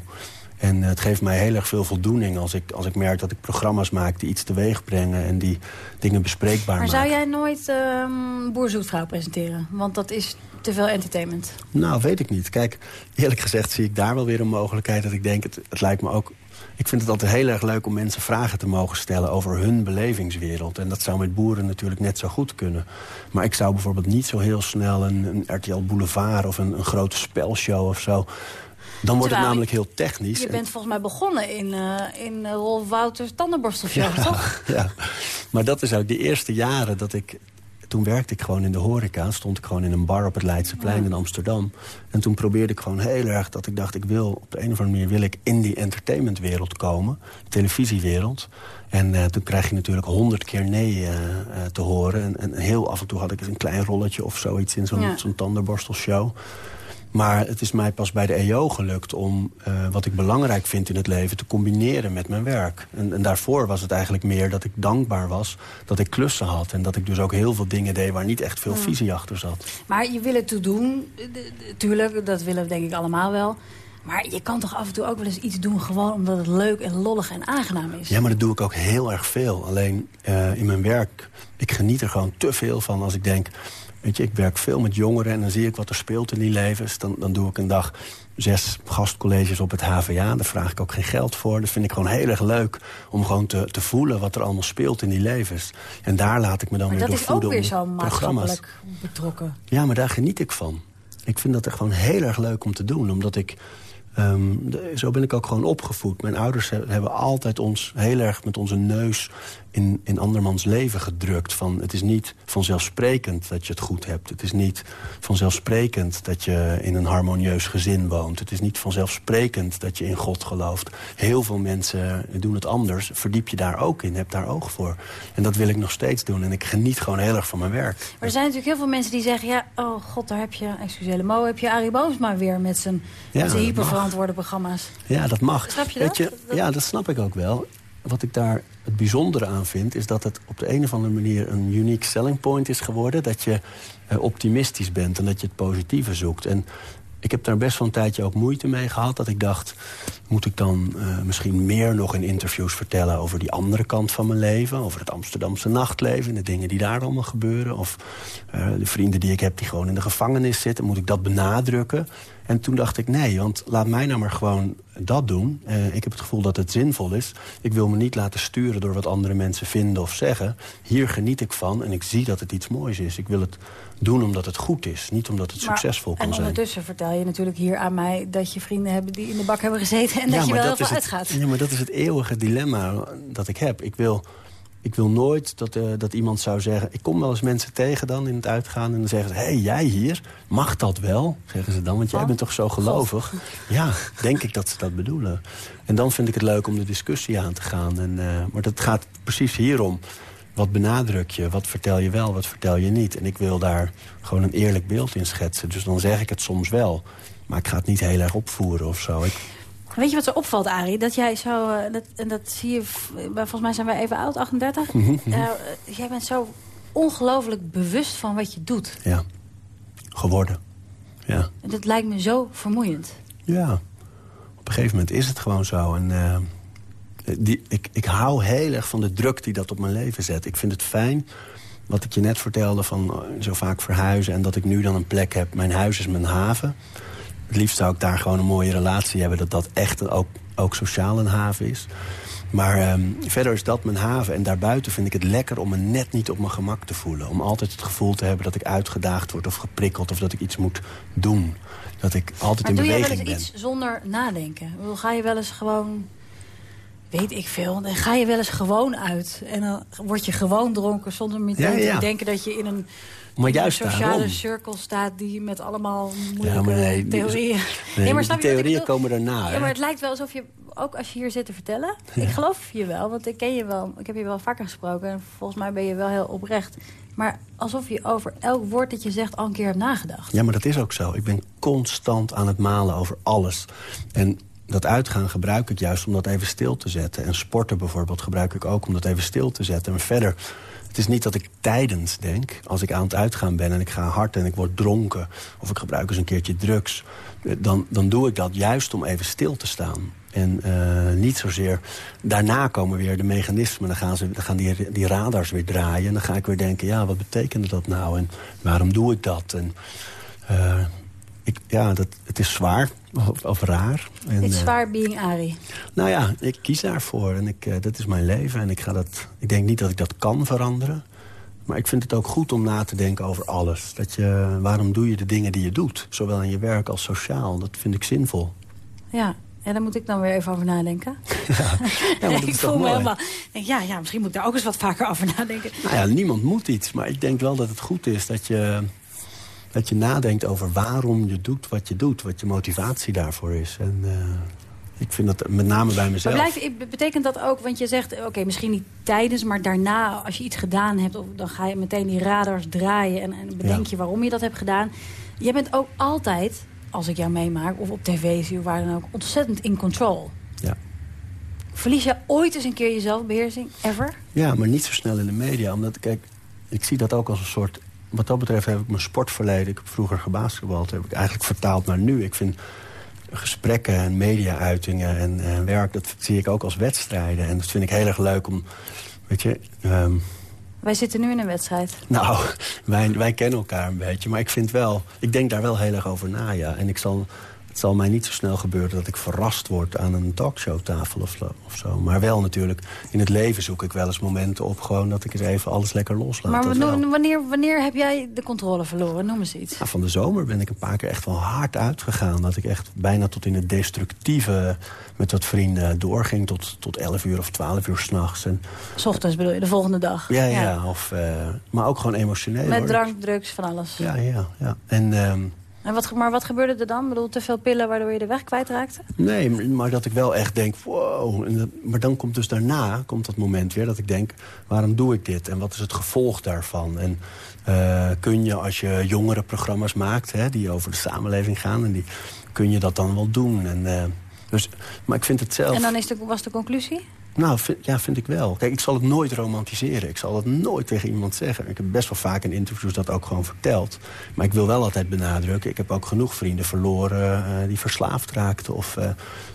En eh, het geeft mij heel erg veel voldoening als ik, als ik merk dat ik programma's maak... die iets teweeg brengen en die dingen bespreekbaar Maar maken. zou jij nooit ehm Boer Zoetvrouw presenteren? Want dat is te veel entertainment. Nou, weet ik niet. Kijk, eerlijk gezegd zie ik daar wel weer een mogelijkheid... dat ik denk, het, het lijkt me ook... Ik vind het altijd heel erg leuk om mensen vragen te mogen stellen... over hun belevingswereld. En dat zou met boeren natuurlijk net zo goed kunnen. Maar ik zou bijvoorbeeld niet zo heel snel een, een RTL Boulevard... of een, een grote spelshow of zo... Dan wordt het namelijk heel technisch. Je En- bent volgens mij begonnen in, eh in eh, Rolf Wouters tandenborstelshow, toch? ja, maar dat is ook de eerste jaren dat ik... Toen werkte ik gewoon in de horeca. Stond ik gewoon in een bar op het Leidseplein in Amsterdam. En toen probeerde ik gewoon heel erg dat ik dacht... ik wil op de een of andere manier wil ik in die entertainmentwereld komen. De televisiewereld. En eh, toen krijg je natuurlijk honderd keer nee te horen. En, en heel af en toe had ik eens een klein rolletje of zoiets... in zo'n Ja. zo'n tandenborstelshow. Maar het is mij pas bij de EO gelukt om uh, wat ik belangrijk vind in het leven... te combineren met mijn werk. En, en, daarvoor was het eigenlijk meer dat ik dankbaar was dat ik klussen had. En dat ik dus ook heel veel dingen deed waar niet echt veel visie achter zat. Maar je wil het toe doen, tuurlijk, dat willen we denk ik allemaal wel... Maar je kan toch af en toe ook wel eens iets doen... gewoon omdat het leuk en lollig en aangenaam is? Ja, maar dat doe ik ook heel erg veel. Alleen uh, in mijn werk, ik geniet er gewoon te veel van als ik denk... Weet je, ik werk veel met jongeren en dan zie ik wat er speelt in die levens. Dan, dan doe ik een dag zes gastcolleges op het HVA. Daar vraag ik ook geen geld voor. Dat vind ik gewoon heel erg leuk om gewoon te, te voelen wat er allemaal speelt in die levens. En daar laat ik me dan maar weer door voeden. dat is ook weer zo maatschappelijk betrokken. Ja, maar daar geniet ik van. Ik vind dat er gewoon heel erg leuk om te doen. Omdat ik Um, zo ben ik ook gewoon opgevoed. Mijn ouders hebben altijd ons heel erg met onze neus in, in andermans leven gedrukt. Van, het is niet vanzelfsprekend dat je het goed hebt. Het is niet vanzelfsprekend dat je in een harmonieus gezin woont. Het is niet vanzelfsprekend dat je in God gelooft. Heel veel mensen doen het anders. Verdiep je daar ook in, heb daar oog voor. En dat wil ik nog steeds doen. En ik geniet gewoon heel erg van mijn werk. Maar er zijn natuurlijk heel veel mensen die zeggen... ja, oh god, daar heb je, excuseer Mo, heb je Arie Boomsma weer met zijn, ja, zijn programma's. Ja, dat mag. Snap je dat? Ja, dat snap ik ook wel wat ik daar het bijzondere aan vind... is dat het op de een of andere manier een unique selling point is geworden. Dat je uh, optimistisch bent en dat je het positieve zoekt. En ik heb daar best wel een tijdje ook moeite mee gehad. Dat ik dacht, moet ik dan uh, misschien meer nog in interviews vertellen... over die andere kant van mijn leven? Over het Amsterdamse nachtleven, de dingen die daar allemaal gebeuren? Of uh, de vrienden die ik heb die gewoon in de gevangenis zitten. Moet ik dat benadrukken? En toen dacht ik, nee, want laat mij nou maar gewoon dat doen. Uh, ik heb het gevoel dat het zinvol is. Ik wil me niet laten sturen door wat andere mensen vinden of zeggen. Hier geniet ik van en ik zie dat het iets moois is. Ik wil het doen omdat het goed is, niet omdat het succesvol kan zijn. En ondertussen vertel je natuurlijk hier aan mij... dat je vrienden hebben die in de bak hebben gezeten... en dat je wel heel veel uitgaat. Ja, maar dat is het eeuwige dilemma dat ik heb. Ik wil ik wil nooit dat, uh, dat iemand zou zeggen... ik kom wel eens mensen tegen dan in het uitgaan... en dan zeggen ze, hé, hey, jij hier, mag dat wel? Zeggen ze dan, want jij oh. bent toch zo gelovig? Ja, denk ik dat ze dat bedoelen. En dan vind ik het leuk om de discussie aan te gaan. En, uh, maar dat gaat precies hierom. Wat benadruk je? Wat vertel je wel? Wat vertel je niet? En ik wil daar gewoon een eerlijk beeld in schetsen. Dus dan zeg ik het soms wel. Maar ik ga het niet heel erg opvoeren of zo. Ik, Weet je wat er opvalt, Arie? Dat jij zo, uh, dat, en dat zie je, volgens mij zijn wij even oud, 38. Mm -hmm. uh, jij bent zo ongelooflijk bewust van wat je doet. Ja, geworden. Ja. En dat lijkt me zo vermoeiend. Ja, op een gegeven moment is het gewoon zo. En uh, die, ik, ik hou heel erg van de druk die dat op mijn leven zet. Ik vind het fijn, wat ik je net vertelde, van zo vaak verhuizen... en dat ik nu dan een plek heb. Mijn huis is mijn haven het liefst zou ik daar gewoon een mooie relatie hebben... dat dat echt ook, ook sociaal een haven is. Maar um, verder is dat mijn haven. En daarbuiten vind ik het lekker om me net niet op mijn gemak te voelen. Om altijd het gevoel te hebben dat ik uitgedaagd word of geprikkeld... of dat ik iets moet doen. Dat ik altijd maar in beweging ben. doe je wel eens iets zonder nadenken? Ga je wel eens gewoon... Weet ik veel. Dan ga je wel eens gewoon uit. En dan word je gewoon dronken zonder meteen te denken dat je in een maar juist een sociale cirkel staat die met allemaal moeilijke nee, theorieën... Nee, maar die theorieën komen daarna. Ja, maar het lijkt wel alsof je, ook als je hier zit te vertellen... Ik geloof je wel, want ik ken je wel. Ik heb je wel vaker gesproken. En volgens mij ben je wel heel oprecht. Maar alsof je over elk woord dat je zegt al een keer hebt nagedacht. Ja, maar dat is ook zo. Ik ben constant aan het malen over alles. En dat uitgaan gebruik ik juist om dat even stil te zetten. En sporten bijvoorbeeld gebruik ik ook om dat even stil te zetten. En verder het is niet dat ik tijdens denk, als ik aan het uitgaan ben... en ik ga hard en ik word dronken... of ik gebruik eens een keertje drugs... Eh, dan, dan doe ik dat juist om even stil te staan. En uh, niet zozeer... Daarna komen weer de mechanismen. Dan gaan, ze, dan gaan die, die radars weer draaien. En dan ga ik weer denken, ja, wat betekent dat nou? En waarom doe ik dat? En uh, ik, ja, dat, het is zwaar of, of raar. En, het is eh, zwaar being Ari. Nou ja, ik kies daarvoor en ik, uh, dat is mijn leven. En ik, ga dat, ik denk niet dat ik dat kan veranderen. Maar ik vind het ook goed om na te denken over alles. Dat je, waarom doe je de dingen die je doet? Zowel in je werk als sociaal. Dat vind ik zinvol. Ja, ja, daar moet ik dan weer even over nadenken. Ja, ja ik voel me helemaal... Denk, ja, ja, misschien moet ik daar ook eens wat vaker over nadenken. Nou ja, niemand moet iets. Maar ik denk wel dat het goed is dat je dat je nadenkt over waarom je doet wat je doet. Wat je motivatie daarvoor is. En uh, ik vind dat met name bij mezelf. Maar blijf, betekent dat ook, want je zegt... oké, misschien niet tijdens, maar daarna, als je iets gedaan hebt... dan ga je meteen die radars draaien en, en bedenk je waarom je dat hebt gedaan. Je bent ook altijd als ik jou meemaak, of op tv zie, of waar dan ook, ontzettend in control. Ja. Verlies je ooit eens een keer je zelfbeheersing? Ever? Ja, maar niet zo snel in de media. Omdat, kijk, ik zie dat ook als een soort... Wat dat betreft heb ik mijn sportverleden... ik heb vroeger gebasketbald, heb ik eigenlijk vertaald naar nu. Ik vind gesprekken en media-uitingen en, en, werk... dat zie ik ook als wedstrijden. En dat vind ik heel erg leuk om... Weet je... Ehm, wij zitten nu in een wedstrijd. Nou, wij, wij kennen elkaar een beetje. Maar ik vind wel... Ik denk daar wel heel erg over na, ja. En ik zal het zal mij niet zo snel gebeuren dat ik verrast word aan een talkshowtafel of, of zo. Maar wel natuurlijk, in het leven zoek ik wel eens momenten op... gewoon dat ik eens even alles lekker loslaat. Maar wanneer, wanneer heb jij de controle verloren? Noem eens iets. van de zomer ben ik een paar keer echt wel hard uitgegaan. Dat ik echt bijna tot in het destructieve met wat vrienden doorging... tot, tot 11 uur of 12 uur s'nachts. S ochtends bedoel je, de volgende dag? Ja, ja. Of, uh, maar ook gewoon emotioneel. Met drank, drugs, van alles? Ja, ja, ja. En... Uh, en wat, maar wat gebeurde er dan? Ik bedoel, te veel pillen waardoor je de weg kwijtraakte? Nee, maar dat ik wel echt denk, wow. maar dan komt dus daarna komt dat moment weer dat ik denk... waarom doe ik dit en wat is het gevolg daarvan? En uh, kun je als je jongere programma's maakt... Hè, die over de samenleving gaan... En die, kun je dat dan wel doen? En, uh, dus, maar ik vind het zelf... En dan is de, was de conclusie? Nou, ja, vind ik wel. Kijk, ik zal het nooit romantiseren. Ik zal het nooit tegen iemand zeggen. Ik heb best wel vaak in interviews dat ook gewoon verteld. Maar ik wil wel altijd benadrukken. Ik heb ook genoeg vrienden verloren uh, die verslaafd raakten. Of, uh,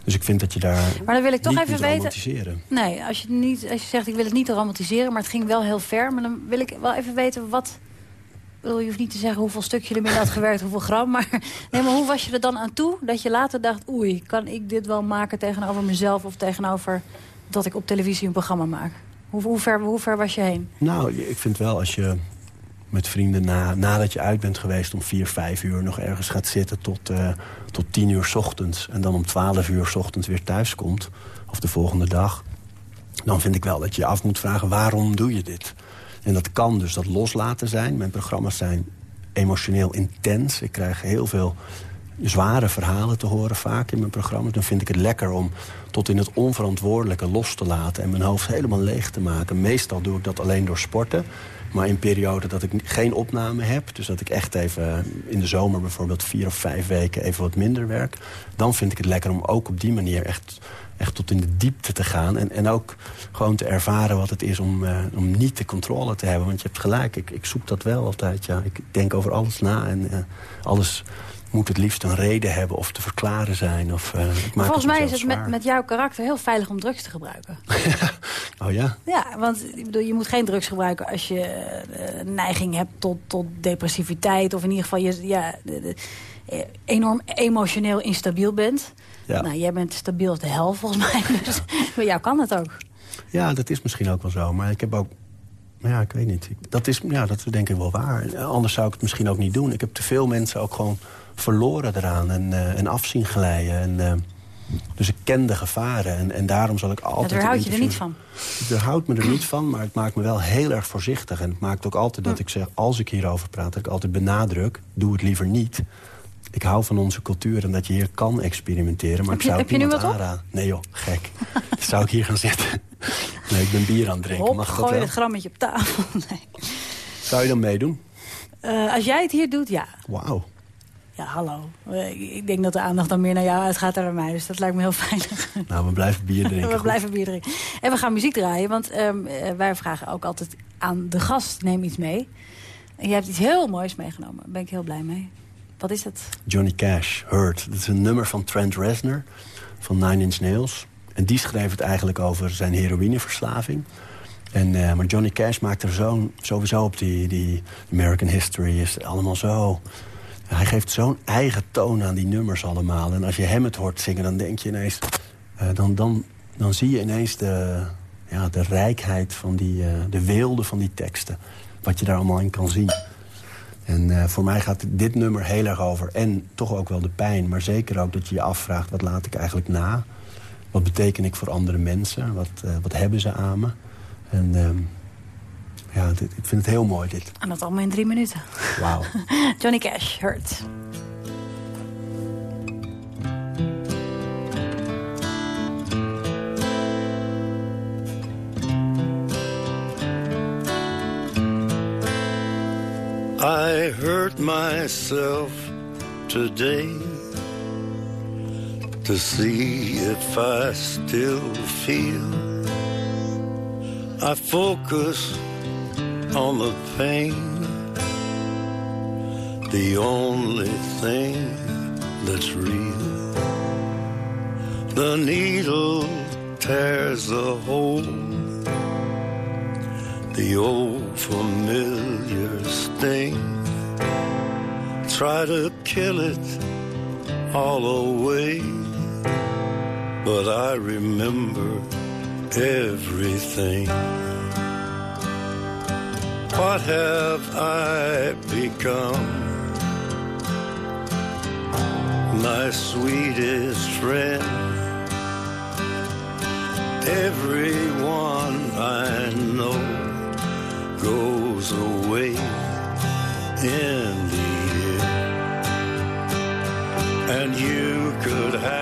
dus ik vind dat je daar Maar dan wil ik toch even weten... Nee, als je, niet, als je zegt ik wil het niet romantiseren... maar het ging wel heel ver. Maar dan wil ik wel even weten wat... Je hoeft niet te zeggen hoeveel stuk je ermee had gewerkt, hoeveel gram. Maar, nee, maar hoe was je er dan aan toe dat je later dacht... oei, kan ik dit wel maken tegenover mezelf of tegenover dat ik op televisie een programma maak? Hoe, hoe, ver, hoe ver was je heen? Nou, ik vind wel als je met vrienden na, nadat je uit bent geweest... om vier, vijf uur nog ergens gaat zitten tot, uh, tot tien uur ochtends... en dan om twaalf uur ochtends weer thuis komt, of de volgende dag... dan vind ik wel dat je je af moet vragen, waarom doe je dit? En dat kan dus dat loslaten zijn. Mijn programma's zijn emotioneel intens. Ik krijg heel veel zware verhalen te horen vaak in mijn programma's. Dan vind ik het lekker om tot in het onverantwoordelijke los te laten... en mijn hoofd helemaal leeg te maken. Meestal doe ik dat alleen door sporten. Maar in perioden dat ik geen opname heb... dus dat ik echt even in de zomer bijvoorbeeld vier of vijf weken... even wat minder werk... dan vind ik het lekker om ook op die manier echt, echt tot in de diepte te gaan. En, en ook gewoon te ervaren wat het is om, uh, om niet de controle te hebben. Want je hebt gelijk, ik, ik zoek dat wel altijd. Ja. Ik denk over alles na en uh, alles moet het liefst een reden hebben of te verklaren zijn. Of, uh, volgens mij is het met, met jouw karakter heel veilig om drugs te gebruiken. oh ja? Ja, want ik bedoel, je moet geen drugs gebruiken als je uh, neiging hebt tot, tot depressiviteit. Of in ieder geval je, ja, de, de, enorm emotioneel instabiel bent. Ja. Nou, jij bent stabiel als de hel volgens mij. Dus bij jou kan het ook. Ja, dat is misschien ook wel zo. Maar ik heb ook ja, ik weet niet. Dat is, ja, dat is denk ik wel waar. Anders zou ik het misschien ook niet doen. Ik heb te veel mensen ook gewoon verloren eraan en, uh, en afzien glijden. En, uh, dus ik ken de gevaren en, en daarom zal ik altijd... Daar houd je er niet van? Daar houdt me er niet van, maar het maakt me wel heel erg voorzichtig. En het maakt ook altijd dat hm. ik zeg, als ik hierover praat... dat ik altijd benadruk, doe het liever niet. Ik hou van onze cultuur en dat je hier kan experimenteren. Maar heb ik zou heb je nu wat aanraden. Nee joh, gek. zou ik hier gaan zitten? Nee, ik ben bier aan het drinken. Hop, Mag gooi dat wel? het grammetje op tafel. Nee. Zou je dan meedoen? Uh, als jij het hier doet, ja. Wauw. Ja, hallo. Ik denk dat de aandacht dan meer naar jou uitgaat dan naar mij. Dus dat lijkt me heel veilig. Nou, we blijven bier drinken. we blijven bier drinken. En we gaan muziek draaien. Want um, wij vragen ook altijd aan de gast, neem iets mee. En je hebt iets heel moois meegenomen. Daar ben ik heel blij mee. Wat is het? Johnny Cash, Hurt. Dat is een nummer van Trent Reznor van Nine Inch Nails. En die schreef het eigenlijk over zijn heroïneverslaving. En, uh, maar Johnny Cash maakt er zo, sowieso op die, die American History... is allemaal zo hij geeft zo'n eigen toon aan die nummers allemaal. En als je hem het hoort zingen, dan denk je ineens... Uh, dan, dan, dan zie je ineens de, ja, de rijkheid van die... Uh, de weelde van die teksten. Wat je daar allemaal in kan zien. En uh, voor mij gaat dit nummer heel erg over. En toch ook wel de pijn. Maar zeker ook dat je je afvraagt, wat laat ik eigenlijk na? Wat beteken ik voor andere mensen? Wat, wat hebben ze aan me? En ehm, ja, dit, ik vind het heel mooi, dit. En dat allemaal in drie minuten. Wauw. Johnny Cash, Hurt. I hurt myself today to see if I still feel. I focus on the pain, the only thing that's real. The needle tears a hole, the old familiar sting. Try to kill it all away, but I remember everything. What have I become? My sweetest friend. Everyone I know goes away in the end. And you could have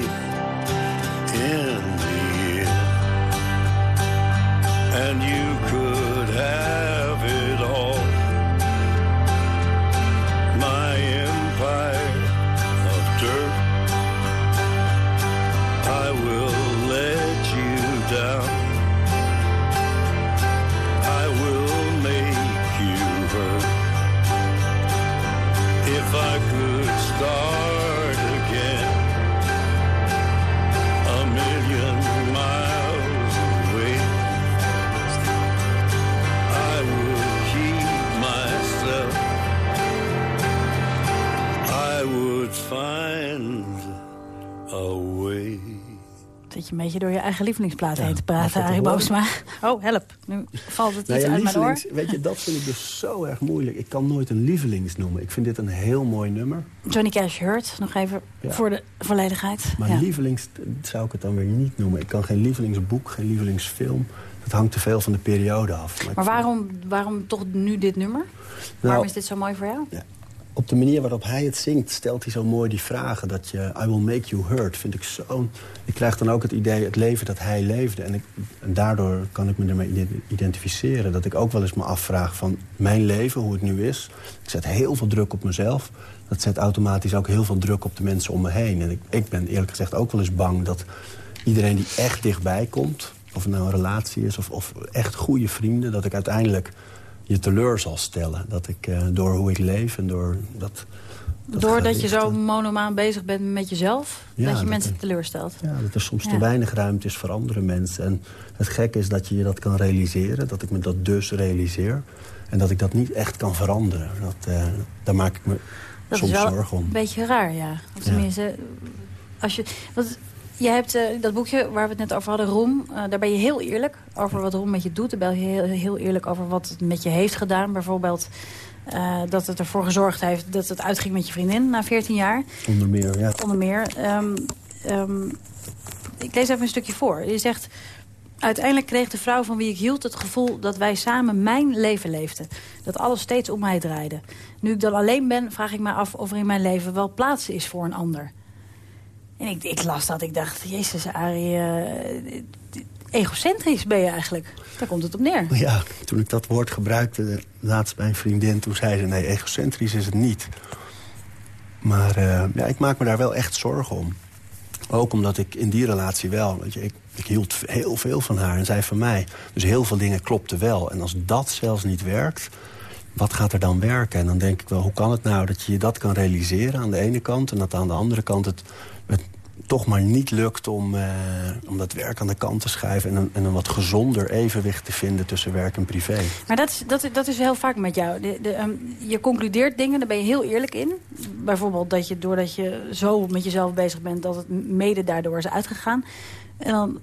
You beetje door je eigen lievelingsplaat heen te praten, Arie Boomsma. Oh, help. Nu valt het Nou iets uit mijn oor. Weet je, dat vind ik dus zo erg moeilijk. Ik kan nooit een lievelings noemen. Ik vind dit een heel mooi nummer. Johnny Cash Hurt, nog even Ja. voor de volledigheid. Maar Ja. lievelings zou ik het dan weer niet noemen. Ik kan geen lievelingsboek, geen lievelingsfilm. Dat hangt te veel van de periode af. Maar waarom, waarom toch nu dit nummer? waarom Nou, is dit zo mooi voor jou? Op de manier waarop hij het zingt, stelt hij zo mooi die vragen. Dat je, I will make you hurt, vind ik zo... Ik krijg dan ook het idee, het leven dat hij leefde. En, en daardoor kan ik me ermee ide- identificeren. Dat ik ook wel eens me afvraag van mijn leven, hoe het nu is. Ik zet heel veel druk op mezelf. Dat zet automatisch ook heel veel druk op de mensen om me heen. En ik, ik ben eerlijk gezegd ook wel eens bang dat iedereen die echt dichtbij komt... of het nou een relatie is of, of echt goede vrienden... dat ik uiteindelijk je teleur zal stellen. Dat ik eh, door hoe ik leef en door dat... dat Doordat je zo monomaan bezig bent met jezelf, Ja, dat je dat- mensen teleurstelt. Ja, dat er soms Ja. te weinig ruimte is voor andere mensen. En het gekke is dat je je dat kan realiseren. Dat ik me dat dus realiseer. En dat ik dat niet echt kan veranderen. Dat, eh, daar maak ik me Dat soms zorgen om. een beetje raar, ja. Of tenminste, als je... Want je hebt eh, dat boekje waar we het net over hadden, Roem. eh, daar ben je heel eerlijk over wat Roem met je doet. Daar ben je heel, heel eerlijk over wat het met je heeft gedaan. Bijvoorbeeld eh, dat het ervoor gezorgd heeft dat het uitging met je vriendin na 14 jaar. Onder meer, ja. Onder meer. Ehm, ehm, ik lees even een stukje voor. Je zegt... Uiteindelijk kreeg de vrouw van wie ik hield het gevoel dat wij samen mijn leven leefden. Dat alles steeds om mij draaide. Nu ik dan alleen ben, vraag ik me af of er in mijn leven wel plaats is voor een ander. En ik, ik las dat, ik dacht, jezus Arie, uh, egocentrisch ben je eigenlijk. Daar komt het op neer. Ja, toen ik dat woord gebruikte, laatst bij een vriendin... toen zei ze, nee, egocentrisch is het niet. Maar ja, ik maak me daar wel echt zorgen om. Ook omdat ik in die relatie wel... Weet je, ik, ik hield heel veel van haar en zij van mij. Dus heel veel dingen klopten wel. En als dat zelfs niet werkt, wat gaat er dan werken? En dan denk ik wel, hoe kan het nou dat je dat kan realiseren aan de ene kant... en dat aan de andere kant het, het toch maar niet lukt om, eh, om dat werk aan de kant te schuiven... En een, en een wat gezonder evenwicht te vinden tussen werk en privé. Maar dat is, dat, dat is heel vaak met jou. De, de, um, je concludeert dingen, daar ben je heel eerlijk in. Bijvoorbeeld dat je doordat je zo met jezelf bezig bent... dat het mede daardoor is uitgegaan. En dan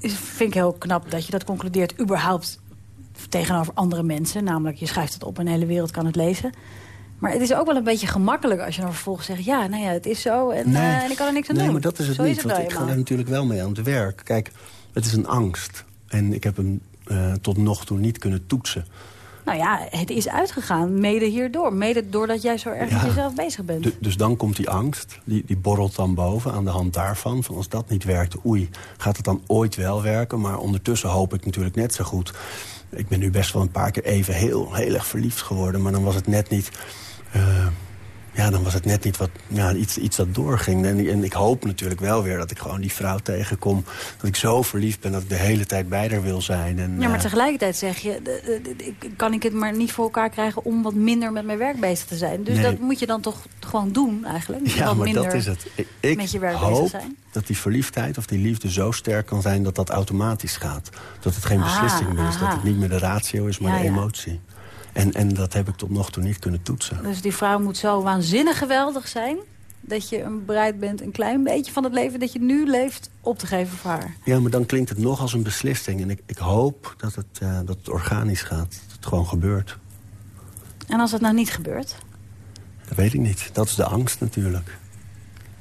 vind ik heel knap dat je dat concludeert überhaupt tegenover andere mensen. Namelijk, je schrijft het op en de hele wereld kan het lezen. Maar het is ook wel een beetje gemakkelijk als je dan vervolgens zegt... ja, nou ja, het is zo en, nee. uh, en ik kan er niks aan nee, doen. Nee, maar dat is het zo niet, is het want wel ik ga er natuurlijk wel mee aan het werk. Kijk, het is een angst. En ik heb hem uh, tot nog toe niet kunnen toetsen. Nou ja, het is uitgegaan, mede hierdoor. Mede doordat jij zo erg Ja. met jezelf bezig bent. Du- dus dan komt die angst, die, die borrelt dan boven aan de hand daarvan. Van als dat niet werkt, oei, gaat het dan ooit wel werken? Maar ondertussen hoop ik natuurlijk net zo goed. Ik ben nu best wel een paar keer even heel, heel erg verliefd geworden. Maar dan was het net niet... eh, ja, dan was het net niet wat, ja, iets, iets dat doorging. En, en ik hoop natuurlijk wel weer dat ik gewoon die vrouw tegenkom. Dat ik zo verliefd ben dat ik de hele tijd bij haar wil zijn. En, Ja, maar eh, tegelijkertijd zeg je... de- de- de- ik- kan ik het maar niet voor elkaar krijgen om wat minder met mijn werk bezig te zijn. Dus Nee. dat moet je dan toch gewoon doen eigenlijk. Ja, wat maar minder dat is het. Ik, ik met je werk bezig hoop zijn. dat die verliefdheid of die liefde zo sterk kan zijn... dat dat automatisch gaat. Dat het geen Ah, beslissing meer is. Dat het niet meer de ratio is, maar Ja, de ja. En, en dat heb ik tot nog toe niet kunnen toetsen. Dus die vrouw moet zo waanzinnig geweldig zijn... dat je een bereid bent een klein beetje van het leven dat je nu leeft op te geven voor haar. Ja, maar dan klinkt het nog als een beslissing. En ik, ik hoop dat het, eh, dat het organisch gaat. Dat het gewoon gebeurt. En als dat nou niet gebeurt? Dat weet ik niet. Dat is de angst natuurlijk.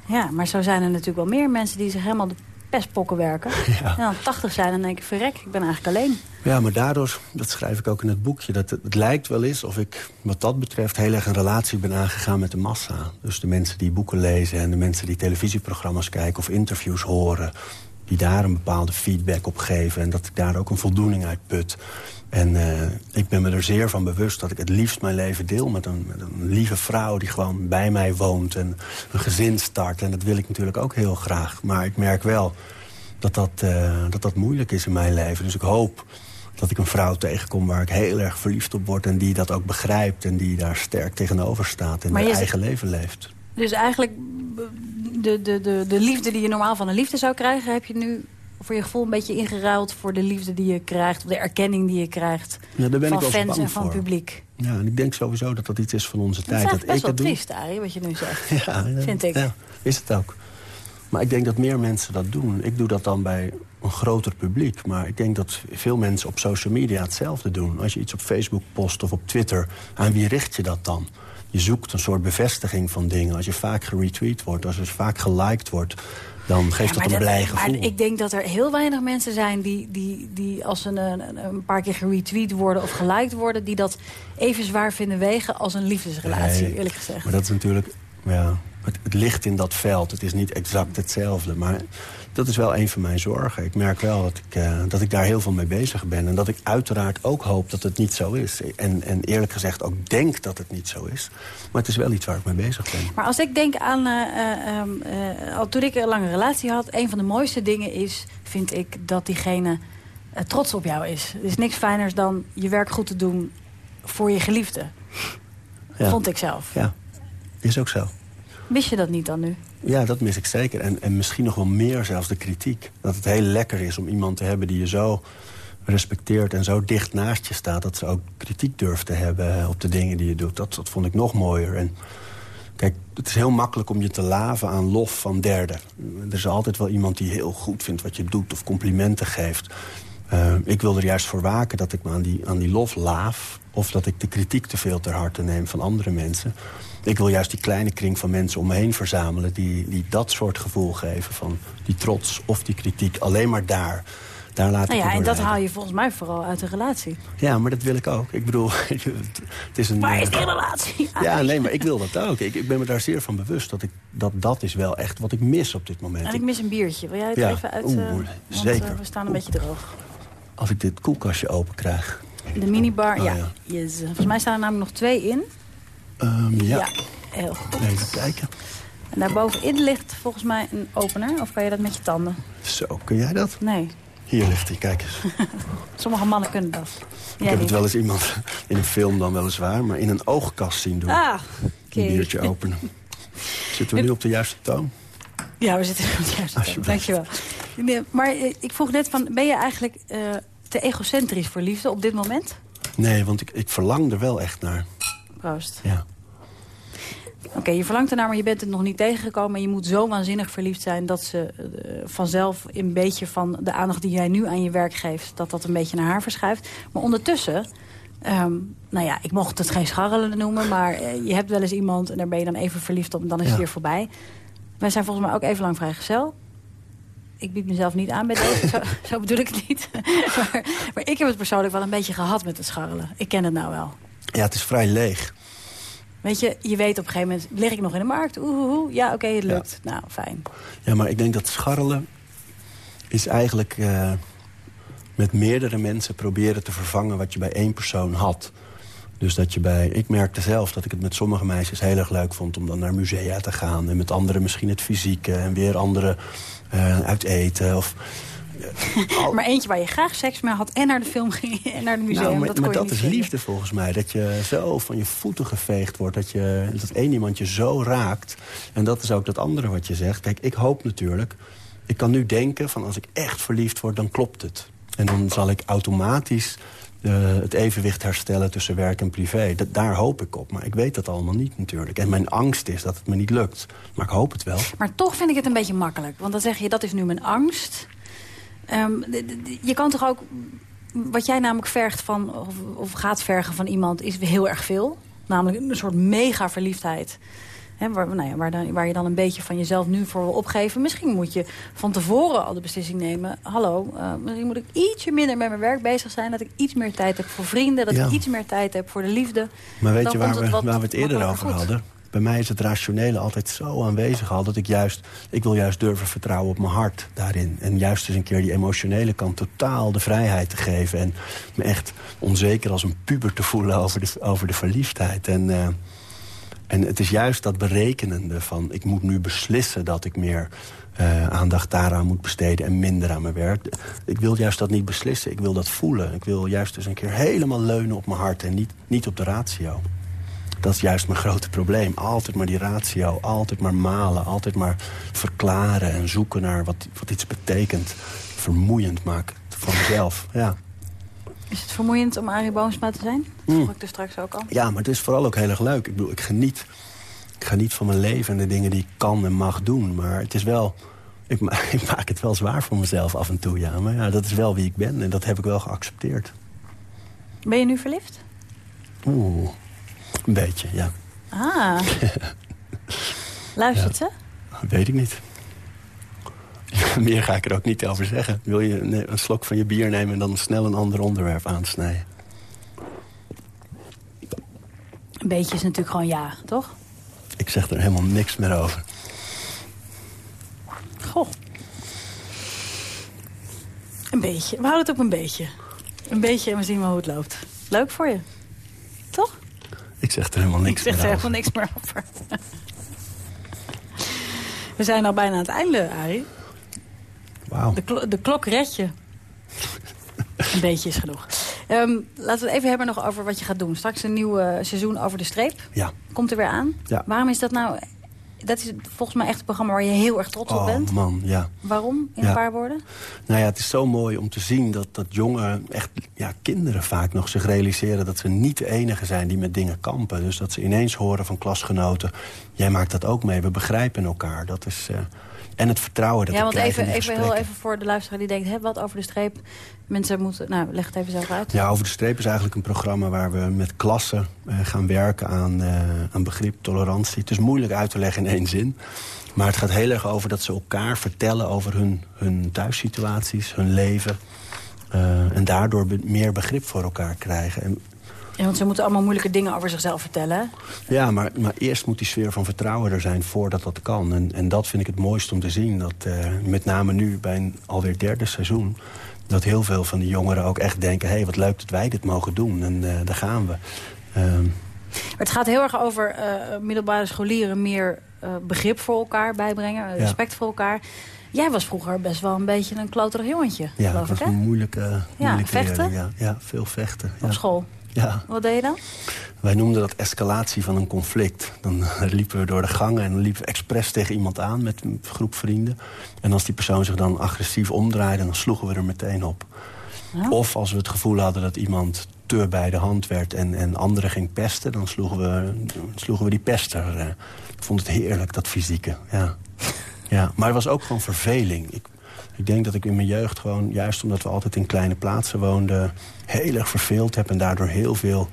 Ja, maar zo zijn er natuurlijk wel meer mensen die zich helemaal de pestpokken werken. Ja. En dan 80 zijn en ik, verrek, ik ben eigenlijk alleen. Ja, maar daardoor, dat schrijf ik ook in het boekje... dat het, lijkt wel eens of ik wat dat betreft heel erg een relatie ben aangegaan met de massa. Dus de mensen die boeken lezen en de mensen die televisieprogramma's kijken... of interviews horen, die daar een bepaalde feedback op geven... en dat ik daar ook een voldoening uit put. En eh, ik ben me er zeer van bewust dat ik het liefst mijn leven deel... met een, met een lieve vrouw die gewoon bij mij woont en een gezin start. En dat wil ik natuurlijk ook heel graag. Maar ik merk wel dat dat, eh, dat dat moeilijk is in mijn leven. Dus ik hoop dat ik een vrouw tegenkom waar ik heel erg verliefd op word... en die dat ook begrijpt en die daar sterk tegenover staat... en haar eigen leven leeft. Dus eigenlijk de, de, de, de liefde die je normaal van een liefde zou krijgen... heb je nu voor je gevoel een beetje ingeruild voor de liefde die je krijgt... of de erkenning die je krijgt Ja, daar ben van ik wel eens fans en van voor. publiek. Ja, en ik denk sowieso dat dat iets is van onze Dat is tijd. dat best ik wel triest, Arie, wat je nu zegt. Ja, ja, Vind ik. Ja, is het ook. Maar ik denk dat meer mensen dat doen. Ik doe dat dan bij een groter publiek. Maar ik denk dat veel mensen op social media hetzelfde doen. Als je iets op Facebook post of op Twitter, aan wie richt je dat dan? Je zoekt een soort bevestiging van dingen. Als je vaak geretweet wordt, als je vaak geliked wordt... dan geeft Ja, dat een maar blij maar gevoel. ik denk dat er heel weinig mensen zijn die, die, die als ze een, een, een paar keer geretweet worden of geliked worden... die dat even zwaar vinden wegen als een liefdesrelatie, Nee, eerlijk gezegd. Maar dat is natuurlijk... Ja, het, het ligt in dat veld. Het is niet exact hetzelfde. Maar dat is wel een van mijn zorgen. Ik merk wel dat ik, eh, dat ik daar heel veel mee bezig ben. En dat ik uiteraard ook hoop dat het niet zo is. En, en eerlijk gezegd ook denk dat het niet zo is. Maar het is wel iets waar ik mee bezig ben. Maar als ik denk aan, eh, eh, ehm, eh, al toen ik een lange relatie had... een van de mooiste dingen is, vind ik, dat diegene trots op jou is. Er is niks fijners dan je werk goed te doen voor je geliefde. Ja. Vond ik zelf. Ja, is ook zo. Mis je dat niet dan nu? Ja, dat mis ik zeker. En, en misschien nog wel meer zelfs de kritiek. Dat het heel lekker is om iemand te hebben die je zo respecteert... en zo dicht naast je staat... dat ze ook kritiek durft te hebben op de dingen die je doet. Dat, dat vond ik nog mooier. En kijk, het is heel makkelijk om je te laven aan lof van derden. Er is altijd wel iemand die heel goed vindt wat je doet... of complimenten geeft. Eh, ik wil er juist voor waken dat ik me aan die, aan die lof laaf... of dat ik de kritiek te veel ter harte neem van andere mensen. Ik wil juist die kleine kring van mensen om me heen verzamelen... die, die dat soort gevoel geven van die trots of die kritiek. Alleen maar daar. Daar laat Nou ik ja, me en dat leiden. haal je volgens mij vooral uit een relatie. Ja, maar dat wil ik ook. Ik bedoel, het is een... Waar is eh, die relatie? Ja, nee, maar ik wil dat ook. Ik, ik ben me daar zeer van bewust dat, ik, dat dat is wel echt wat ik mis op dit moment. En ik mis een biertje. Wil jij het Ja. even uit? Oeh, eh, want, zeker. eh, we staan een beetje droog. Als ik dit koelkastje open krijg. De minibar, Oh, ja. ja. Yes. Volgens mij staan er namelijk nog twee in. Ehm, ja. heel goed. even kijken. En daarbovenin ligt volgens mij een opener. Of kan je dat met je tanden? Zo, kun jij dat? Nee. Hier ligt hij, kijk eens. Sommige mannen kunnen dat. ik heb het wel eens iemand in een film dan weliswaar... maar in een oogkast zien doen. Ah, oké. Een biertje openen. Zitten we nu op de juiste toon? Ja, we zitten op de juiste toon. Dankjewel. Nee, maar eh, ik vroeg net van, ben je eigenlijk eh, te egocentrisch voor liefde op dit moment? Nee, want ik, ik verlang er wel echt naar. Proost. Ja. Oké, je verlangt ernaar, maar je bent het nog niet tegengekomen. En je moet zo waanzinnig verliefd zijn dat ze eh, vanzelf een beetje van de aandacht die jij nu aan je werk geeft, dat dat een beetje naar haar verschuift. Maar ondertussen, ehm, nou ja, ik mocht het geen scharrelen noemen, maar eh, je hebt wel eens iemand en daar ben je dan even verliefd op en dan is het weer voorbij. Wij zijn volgens mij ook even lang vrijgezel. Ik bied mezelf niet aan bij deze, zo, zo bedoel ik het niet. maar, maar ik heb het persoonlijk wel een beetje gehad met het scharrelen. Ik ken het nou wel. Ja, het is vrij leeg. Weet je, je weet op een gegeven moment, lig ik nog in de markt? Oeh, ja, oké, het lukt. Nou, fijn. Ja, maar ik denk dat scharrelen is eigenlijk eh, met meerdere mensen proberen te vervangen wat je bij één persoon had. Dus dat je bij... Ik merkte zelf dat ik het met sommige meisjes heel erg leuk vond... om dan naar musea te gaan. En met anderen misschien het fysieke. En weer anderen eh, uit eten. Of, al- Maar eentje waar je graag seks mee had en naar de film ging en naar de museum. nou, maar dat maar dat is liefde volgens mij. Dat je zo van je voeten geveegd wordt. Dat, je, dat één iemand je zo raakt. En dat is ook dat andere wat je zegt. Kijk, ik hoop natuurlijk... Ik kan nu denken van als ik echt verliefd word, dan klopt het. En dan zal ik automatisch eh, het evenwicht herstellen tussen werk en privé. Dat, daar hoop ik op. Maar ik weet dat allemaal niet natuurlijk. En mijn angst is dat het me niet lukt. Maar ik hoop het wel. Maar toch vind ik het een beetje makkelijk. Want dan zeg je, dat is nu mijn angst. Ehm, je kan toch ook... Wat jij namelijk vergt van, of, of gaat vergen van iemand, is heel erg veel. Namelijk een soort mega verliefdheid. Waar, nou ja, waar, dan, waar je dan een beetje van jezelf nu voor wil opgeven. Misschien moet je van tevoren al de beslissing nemen. Hallo, eh, misschien moet ik ietsje minder met mijn werk bezig zijn. Dat ik iets meer tijd heb voor vrienden. Dat Ja. ik iets meer tijd heb voor de liefde. Maar weet Dan je waar we, wat waar we het eerder over hadden? Bij mij is het rationele altijd zo aanwezig al... dat ik juist, ik wil juist durven vertrouwen op mijn hart daarin. En juist eens een keer die emotionele kant totaal de vrijheid te geven. En me echt onzeker als een puber te voelen over de, over de verliefdheid. En, eh, en het is juist dat berekenende van... ik moet nu beslissen dat ik meer eh, aandacht daaraan moet besteden... en minder aan mijn werk. Ik wil juist dat niet beslissen, ik wil dat voelen. Ik wil juist eens een keer helemaal leunen op mijn hart... en niet, niet op de ratio. Dat is juist mijn grote probleem. Altijd maar die ratio, altijd maar malen, altijd maar verklaren... en zoeken naar wat, wat iets betekent. Vermoeiend maken van mezelf, ja. Is het vermoeiend om Arie Boomsma te zijn? Dat vroeg ik er straks ook al. Ja, maar het is vooral ook heel erg leuk. Ik bedoel, ik geniet, ik geniet van mijn leven en de dingen die ik kan en mag doen. Maar het is wel... Ik, ma ik maak het wel zwaar voor mezelf af en toe, ja. Maar ja, dat is wel wie ik ben en dat heb ik wel geaccepteerd. Ben je nu verliefd? Oeh, een beetje, ja. Ah. Luistert ze? Weet ik niet. Meer ga ik er ook niet over zeggen. Wil je een een slok van je bier nemen en dan snel een ander onderwerp aansnijden? Een beetje is natuurlijk gewoon ja, toch? Ik zeg er helemaal niks meer over. Goh. Een beetje. We houden het op een beetje. Een beetje en we zien wel hoe het loopt. Leuk voor je. Ik zeg er helemaal Ik niks zeg er meer helemaal over. niks meer over. We zijn al bijna aan het einde, Arie. Wauw. De, de klok red je. Een beetje is genoeg. Ehm, laten we het even hebben nog over wat je gaat doen. Straks een nieuw seizoen over de streep. Ja. Komt er weer aan. Ja. Waarom is dat nou... Dat is volgens mij echt een programma waar je heel erg trots op Oh bent. man, ja. Waarom? In Ja. een paar woorden? Nou ja, het is zo mooi om te zien dat, dat jonge, echt ja, kinderen vaak nog zich realiseren... dat ze niet de enige zijn die met dingen kampen. Dus dat ze ineens horen van klasgenoten... jij maakt dat ook mee, we begrijpen elkaar. Dat is, eh, En het vertrouwen dat ja, ik want even, even, heel even voor de luisteraar die denkt... Hè, wat over de streep, mensen moeten... Nou, leg het even zelf uit. Ja, Over de Streep is eigenlijk een programma waar we met klassen eh, gaan werken aan, eh, aan begrip, tolerantie. Het is moeilijk uit te leggen in één zin. Maar het gaat heel erg over dat ze elkaar vertellen over hun, hun thuissituaties, hun leven. eh, en daardoor be- meer begrip voor elkaar krijgen. En, Ja, want ze moeten allemaal moeilijke dingen over zichzelf vertellen. hè? ja, maar, maar eerst moet die sfeer van vertrouwen er zijn voordat dat kan. En, en dat vind ik het mooiste om te zien. Dat eh, met name nu bij een alweer derde seizoen... dat heel veel van die jongeren ook echt denken... hé, hey, wat leuk dat wij dit mogen doen. En eh, daar gaan we. Ehm, Maar het gaat heel erg over eh, middelbare scholieren meer begrip voor elkaar bijbrengen. Ja. Respect voor elkaar. Jij was vroeger best wel een beetje een kloterig jongetje, Ja, geloof ik, hè? moeilijke, moeilijke vechten? leerling, Ja. ja, veel vechten. Op Ja. school. Ja. Wat deed je dan? Wij noemden dat escalatie van een conflict. Dan liepen we door de gangen en dan liepen we expres tegen iemand aan met een groep vrienden. En als die persoon zich dan agressief omdraaide, dan sloegen we er meteen op. Ja. Of als we het gevoel hadden dat iemand te bij de hand werd en, en anderen ging pesten... dan sloegen we, sloegen we die pester. eh. Ik vond het heerlijk, dat fysieke. Ja. Ja. Maar het was ook gewoon verveling. Ik, ik denk dat ik in mijn jeugd gewoon, juist omdat we altijd in kleine plaatsen woonden... heel erg verveeld heb en daardoor heel veel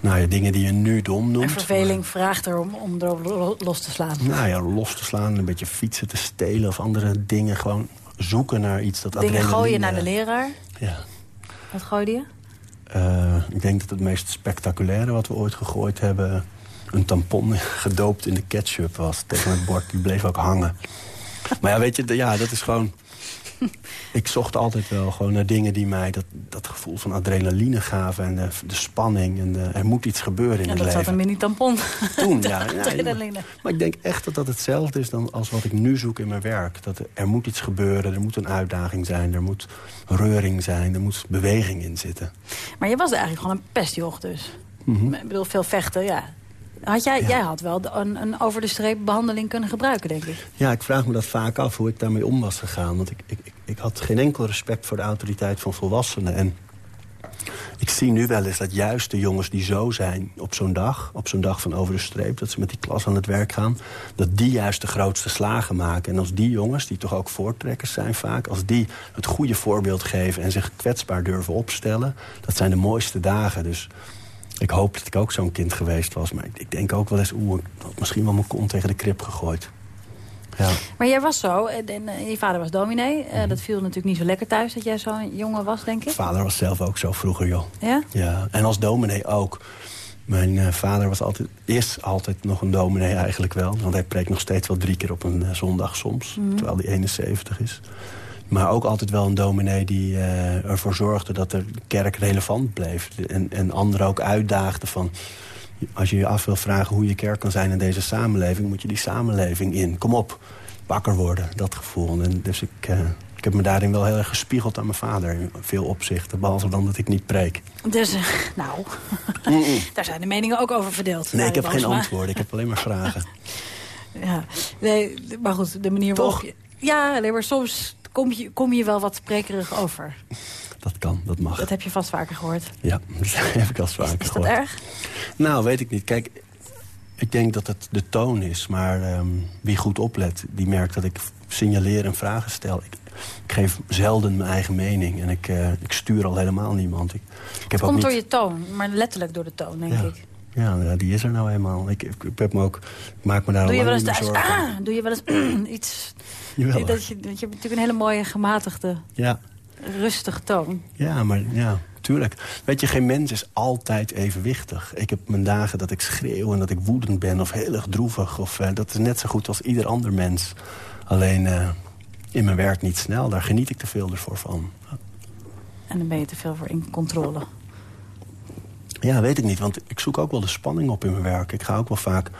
nou ja, dingen die je nu dom noemt. En verveling vraagt erom om lo- los te slaan. Nou ja, los te slaan, een beetje fietsen te stelen of andere dingen. Gewoon zoeken naar iets dat Dingen adrenaline... gooien naar de leraar. Ja. Wat gooide je? Eh, ik denk dat het meest spectaculaire wat we ooit gegooid hebben... een tampon gedoopt in de ketchup was tegen het bord. Die bleef ook hangen. Maar ja, weet je, ja, dat is gewoon... Ik zocht altijd wel gewoon naar dingen die mij dat, dat gevoel van adrenaline gaven... en de, de spanning en de, er moet iets gebeuren in En het dat leven. zat een mini-tampon. Toen, ja. ja, maar ik denk echt dat dat hetzelfde is dan als wat ik nu zoek in mijn werk. Dat er, er moet iets gebeuren, er moet een uitdaging zijn... er moet reuring zijn, er moet beweging in zitten. Maar je was eigenlijk gewoon een pestjoch dus. Mhm. Ik bedoel, veel vechten, ja. Had jij, Ja. jij had wel de- een, een over-de-streep behandeling kunnen gebruiken, denk ik. Ja, ik vraag me dat vaak af hoe ik daarmee om was gegaan. Want ik, ik, ik, ik had geen enkel respect voor de autoriteit van volwassenen. En ik zie nu wel eens dat juist de jongens die zo zijn op zo'n dag... op zo'n dag van over de streep, dat ze met die klas aan het werk gaan... dat die juist de grootste slagen maken. En als die jongens, die toch ook voortrekkers zijn vaak... als die het goede voorbeeld geven en zich kwetsbaar durven opstellen... dat zijn de mooiste dagen. Dus ik hoop dat ik ook zo'n kind geweest was. Maar ik, ik denk ook wel eens, oeh, ik had misschien wel mijn kont tegen de krip gegooid. Ja. Maar jij was zo, en, en, eh, je vader was dominee. Eh, Mhm. dat viel natuurlijk niet zo lekker thuis dat jij zo'n jongen was, denk ik. Vader was zelf ook zo vroeger, joh. Ja? Ja, en als dominee ook. Mijn eh, vader was altijd, is altijd nog een dominee eigenlijk wel. Want hij preekt nog steeds wel drie keer op een zondag soms. Terwijl hij 71 is. Maar ook altijd wel een dominee die eh, ervoor zorgde dat de kerk relevant bleef. En, en anderen ook uitdaagde van... Als je je af wil vragen hoe je kerk kan zijn in deze samenleving... moet je die samenleving in. Kom op, wakker worden, dat gevoel. En dus ik, eh, ik heb me daarin wel heel erg gespiegeld aan mijn vader. In veel opzichten, behalve dan dat ik niet preek. Dus, eh, nou, daar zijn de meningen ook over verdeeld. Nee, ik heb geen antwoorden. Ik heb alleen maar vragen. Ja, nee, maar goed, de manier Toch? waarop je... Ja, nee, maar soms kom je, kom je wel wat sprekerig over. Dat kan, dat mag. Dat heb je vast vaker gehoord. Ja, dat heb ik al vaker Is dat gehoord. erg? Nou, weet ik niet. Kijk, ik denk dat het de toon is. Maar ehm, wie goed oplet, die merkt dat ik signaleer en vragen stel. Ik, ik geef zelden mijn eigen mening. En ik, eh, ik stuur al helemaal niemand. Ik, ik heb Het komt niet... door je toon, maar letterlijk door de toon, denk ja. ik. Ja, nou, die is er nou eenmaal. Ik, ik, ik heb me ook, ik maak me daar Doe al je wel eens thuis, ah, doe je wel eens iets... Jawel, dat je, dat je hebt natuurlijk een hele mooie, gematigde, Ja, rustige toon. Ja, maar ja, tuurlijk. Weet je, geen mens is altijd evenwichtig. Ik heb mijn dagen dat ik schreeuw en dat ik woedend ben of heel erg droevig. Of, eh, dat is net zo goed als ieder ander mens. Alleen eh, in mijn werk niet snel. Daar geniet ik te veel ervoor van. En dan ben je te veel voor in controle. Ja, weet ik niet. Want ik zoek ook wel de spanning op in mijn werk. Ik ga ook wel vaak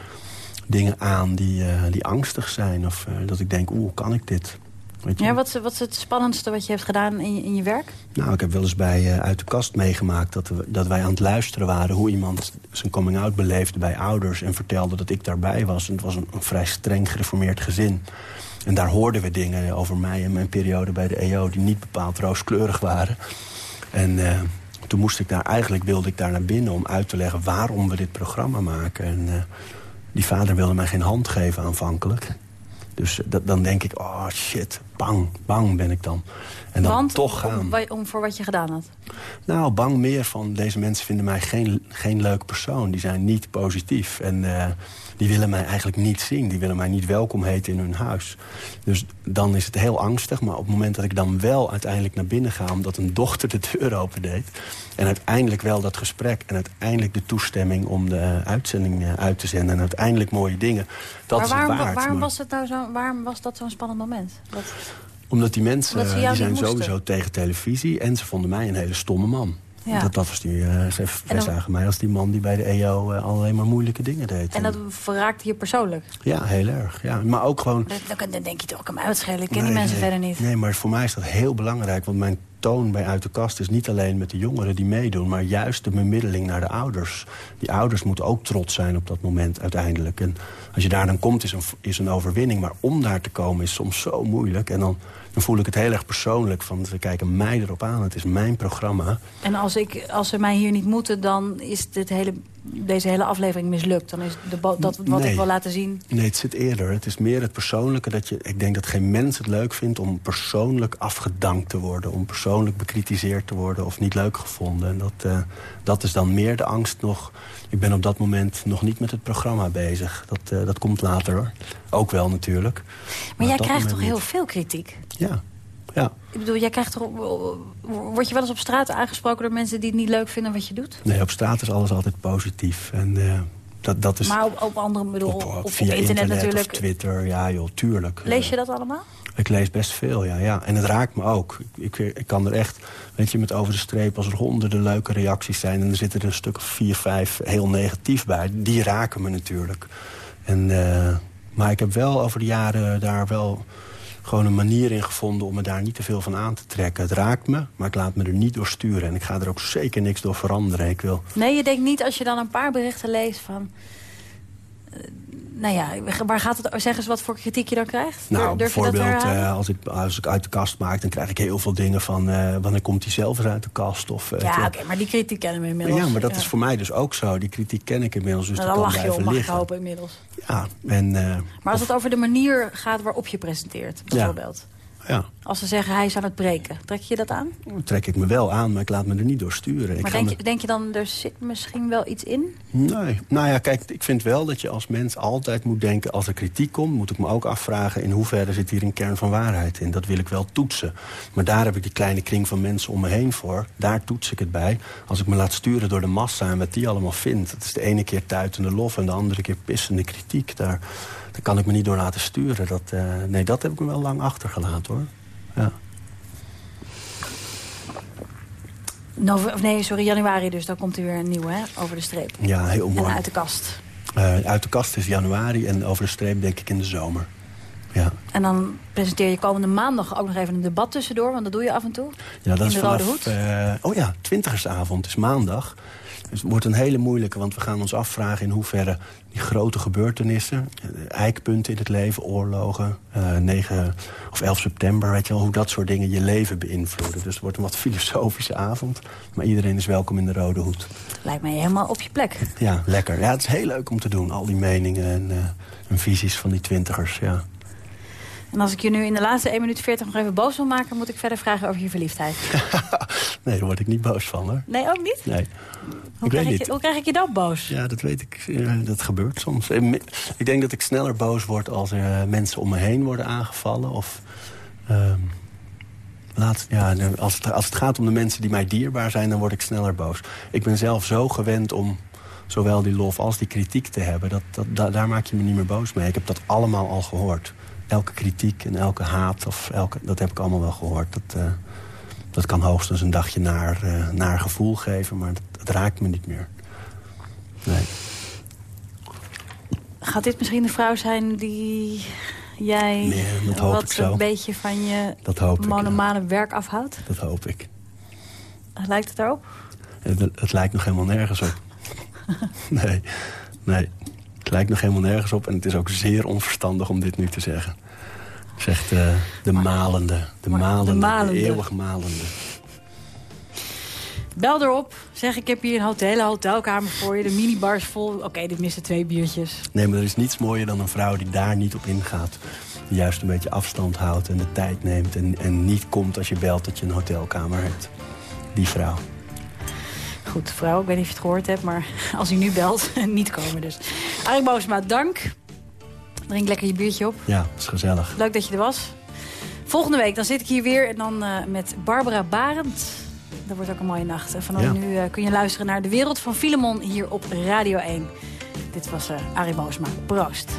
dingen aan die, eh, die angstig zijn. Of eh, dat ik denk, oeh, kan ik dit? Weet je? Ja, wat, is- wat is het spannendste wat je hebt gedaan in je, in je werk? Nou, ik heb wel eens bij eh, Uit de Kast meegemaakt... Dat, we, dat wij aan het luisteren waren hoe iemand zijn coming-out beleefde bij ouders... en vertelde dat ik daarbij was. En het was een, een vrij streng gereformeerd gezin. En daar hoorden we dingen over mij en mijn periode bij de EO... die niet bepaald rooskleurig waren. En toen moest ik daar... Eigenlijk wilde ik daar naar binnen om uit te leggen waarom we dit programma maken. En eh, die vader wilde mij geen hand geven aanvankelijk. Dus dat, dan denk ik, oh shit, bang, bang ben ik dan. En dan Want toch gaan. Om, om, voor wat je gedaan had. Nou, bang meer van deze mensen vinden mij geen, geen leuke persoon. Die zijn niet positief. En uh, die willen mij eigenlijk niet zien. Die willen mij niet welkom heten in hun huis. Dus dan is het heel angstig. Maar op het moment dat ik dan wel uiteindelijk naar binnen ga... omdat een dochter de deur opendeed... en uiteindelijk wel dat gesprek... en uiteindelijk de toestemming om de uitzending uit te zenden... en uiteindelijk mooie dingen, dat maar waarom, is het waard. Waarom, maar... was, het nou zo, waarom was dat zo'n spannend moment? Dat... Omdat die mensen Omdat die zijn sowieso tegen televisie... en ze vonden mij een hele stomme man. Ja. Dat, dat was die, uh, dan... zagen mij als die man die bij de EO uh, alleen maar moeilijke dingen deed. En dat verraakte je persoonlijk? Ja, heel erg. Ja. Maar ook gewoon... Dan, dan denk je toch, ik kan me uitschelen. Ik ken nee, die mensen nee, verder niet. Nee, maar voor mij is dat heel belangrijk. Want mijn toon bij Uit de Kast is niet alleen met de jongeren die meedoen... maar juist de bemiddeling naar de ouders. Die ouders moeten ook trots zijn op dat moment uiteindelijk. En als je daar dan komt, is een, is een overwinning. Maar om daar te komen is soms zo moeilijk. En dan, dan voel ik het heel erg persoonlijk. Van, ze kijken mij erop aan, het is mijn programma. En als, ik, als ze mij hier niet moeten, dan is dit hele, deze hele aflevering mislukt. Dan is de dat wat nee. ik wil laten zien... Nee, het zit eerder. Het is meer het persoonlijke. Dat je, ik denk dat geen mens het leuk vindt om persoonlijk afgedankt te worden. Om persoonlijk bekritiseerd te worden of niet leuk gevonden. En dat, uh, dat is dan meer de angst nog... Ik ben op dat moment nog niet met het programma bezig. Dat, uh, dat komt later hoor. Ook wel natuurlijk. Maar, maar jij krijgt toch niet. heel veel kritiek? Ja. ja. Ik bedoel, jij krijgt toch... Word je wel eens op straat aangesproken door mensen die het niet leuk vinden wat je doet? Nee, op straat is alles altijd positief. En uh, dat, dat is... Maar op, op andere... Bedoel, op, op, via internet, natuurlijk. of Twitter, ja joh, tuurlijk. Lees je dat allemaal? Ik lees best veel, ja. ja. En het raakt me ook. Ik, ik, kan er echt, weet je, met over de streep... als er honderden leuke reacties zijn... en er zitten er een stuk of vier, vijf heel negatief bij. Die raken me natuurlijk. En, uh, maar ik heb wel over de jaren daar wel gewoon een manier in gevonden... om me daar niet te veel van aan te trekken. Het raakt me, maar ik laat me er niet door sturen. En ik ga er ook zeker niks door veranderen. Ik wil... Nee, je denkt niet als je dan een paar berichten leest van... Nou ja, waar gaat het? Zeg eens wat voor kritiek je dan krijgt. Nou, Durf bijvoorbeeld uh, als, ik, als ik uit de kast maak... dan krijg ik heel veel dingen van... Uh, wanneer komt hij zelf eens uit de kast? Of, uh, ja, oké, okay, maar die kritiek kennen we inmiddels. Ja, maar dat ja. is voor mij dus ook zo. Die kritiek ken ik inmiddels, dus nou, dat dan lach je op, mag liggen. ik hopen inmiddels. Ja, en... maar als het over de manier gaat waarop je presenteert, bijvoorbeeld... Ja. Ja. Als ze zeggen hij is aan het breken, trek je dat aan? Trek ik me wel aan, maar ik laat me er niet door sturen. Maar denk je, denk je dan, er zit misschien wel iets in? Nee. Nou ja, kijk, ik vind wel dat je als mens altijd moet denken... als er kritiek komt, moet ik me ook afvragen... in hoeverre zit hier een kern van waarheid in. Dat wil ik wel toetsen. Maar daar heb ik die kleine kring van mensen om me heen voor. Daar toets ik het bij. Als ik me laat sturen door de massa en wat die allemaal vindt... dat is de ene keer tuitende lof en de andere keer pissende kritiek. Daar, daar kan ik me niet door laten sturen. Dat, uh, nee, dat heb ik me wel lang achtergelaten, hoor. Ja. Nove nee, sorry, januari dus. Dan komt er weer een nieuwe, hè? Over de streep. Ja, heel mooi. En uit de kast. Uh, uit de kast is januari en over de streep denk ik in de zomer. Ja. En dan presenteer je komende maandag ook nog even een debat tussendoor. Want dat doe je af en toe. Ja, dat in is de vanaf, Rode Hoed. Uh, oh ja, twintigersavond is maandag. Dus het wordt een hele moeilijke, want we gaan ons afvragen... in hoeverre die grote gebeurtenissen, eikpunten in het leven... oorlogen, uh, 9 of 11 september, weet je wel... hoe dat soort dingen je leven beïnvloeden. Dus het wordt een wat filosofische avond. Maar iedereen is welkom in de Rode Hoed. Lijkt mij helemaal op je plek. Ja, lekker. Ja, het is heel leuk om te doen, al die meningen en, uh, en visies van die twintigers, ja. En als ik je nu in de laatste 1 minuut 40 nog even boos wil maken... moet ik verder vragen over je verliefdheid. nee, daar word ik niet boos van, hoor. Nee, ook niet? Nee. Hoe, ik krijg weet ik, je, hoe krijg ik je dan boos? Ja, dat weet ik. Dat gebeurt soms. Ik denk dat ik sneller boos word als er mensen om me heen worden aangevallen. Of uh, laat, ja, als, het, als het gaat om de mensen die mij dierbaar zijn, dan word ik sneller boos. Ik ben zelf zo gewend om zowel die lof als die kritiek te hebben. Dat, dat, da, daar maak je me niet meer boos mee. Ik heb dat allemaal al gehoord. Elke kritiek en elke haat, of elke, dat heb ik allemaal wel gehoord. Dat, uh, dat kan hoogstens een dagje naar, uh, naar gevoel geven, maar dat, dat raakt me niet meer. Nee. Gaat dit misschien de vrouw zijn die jij nee, dat hoop wat een beetje van je monomane ja. werk afhoudt? Dat hoop ik. Lijkt het erop? Het, het lijkt nog helemaal nergens op. nee, nee. Het lijkt nog helemaal nergens op. En het is ook zeer onverstandig om dit nu te zeggen. Zegt uh, de malende. De malende, de malende. De eeuwig malende. Bel erop. Zeg, ik heb hier een hotel, hele hotelkamer voor je. De minibar is vol. Oké, okay, dit missen twee biertjes. Nee, maar er is niets mooier dan een vrouw die daar niet op ingaat. die juist een beetje afstand houdt en de tijd neemt... en, en niet komt als je belt dat je een hotelkamer hebt. Die vrouw goed, vrouw, ik weet niet of je het gehoord hebt, maar als u nu belt, niet komen dus. Arie Boosma, dank. Drink lekker je biertje op. Ja, dat is gezellig. Leuk dat je er was. Volgende week dan zit ik hier weer en dan eh, met Barbara Barend. Dat wordt ook een mooie nacht. En vanaf nu eh, kun je luisteren naar De Wereld van Filemon hier op Radio 1. Dit was eh, uh, Arie Boosma. Proost.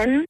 En...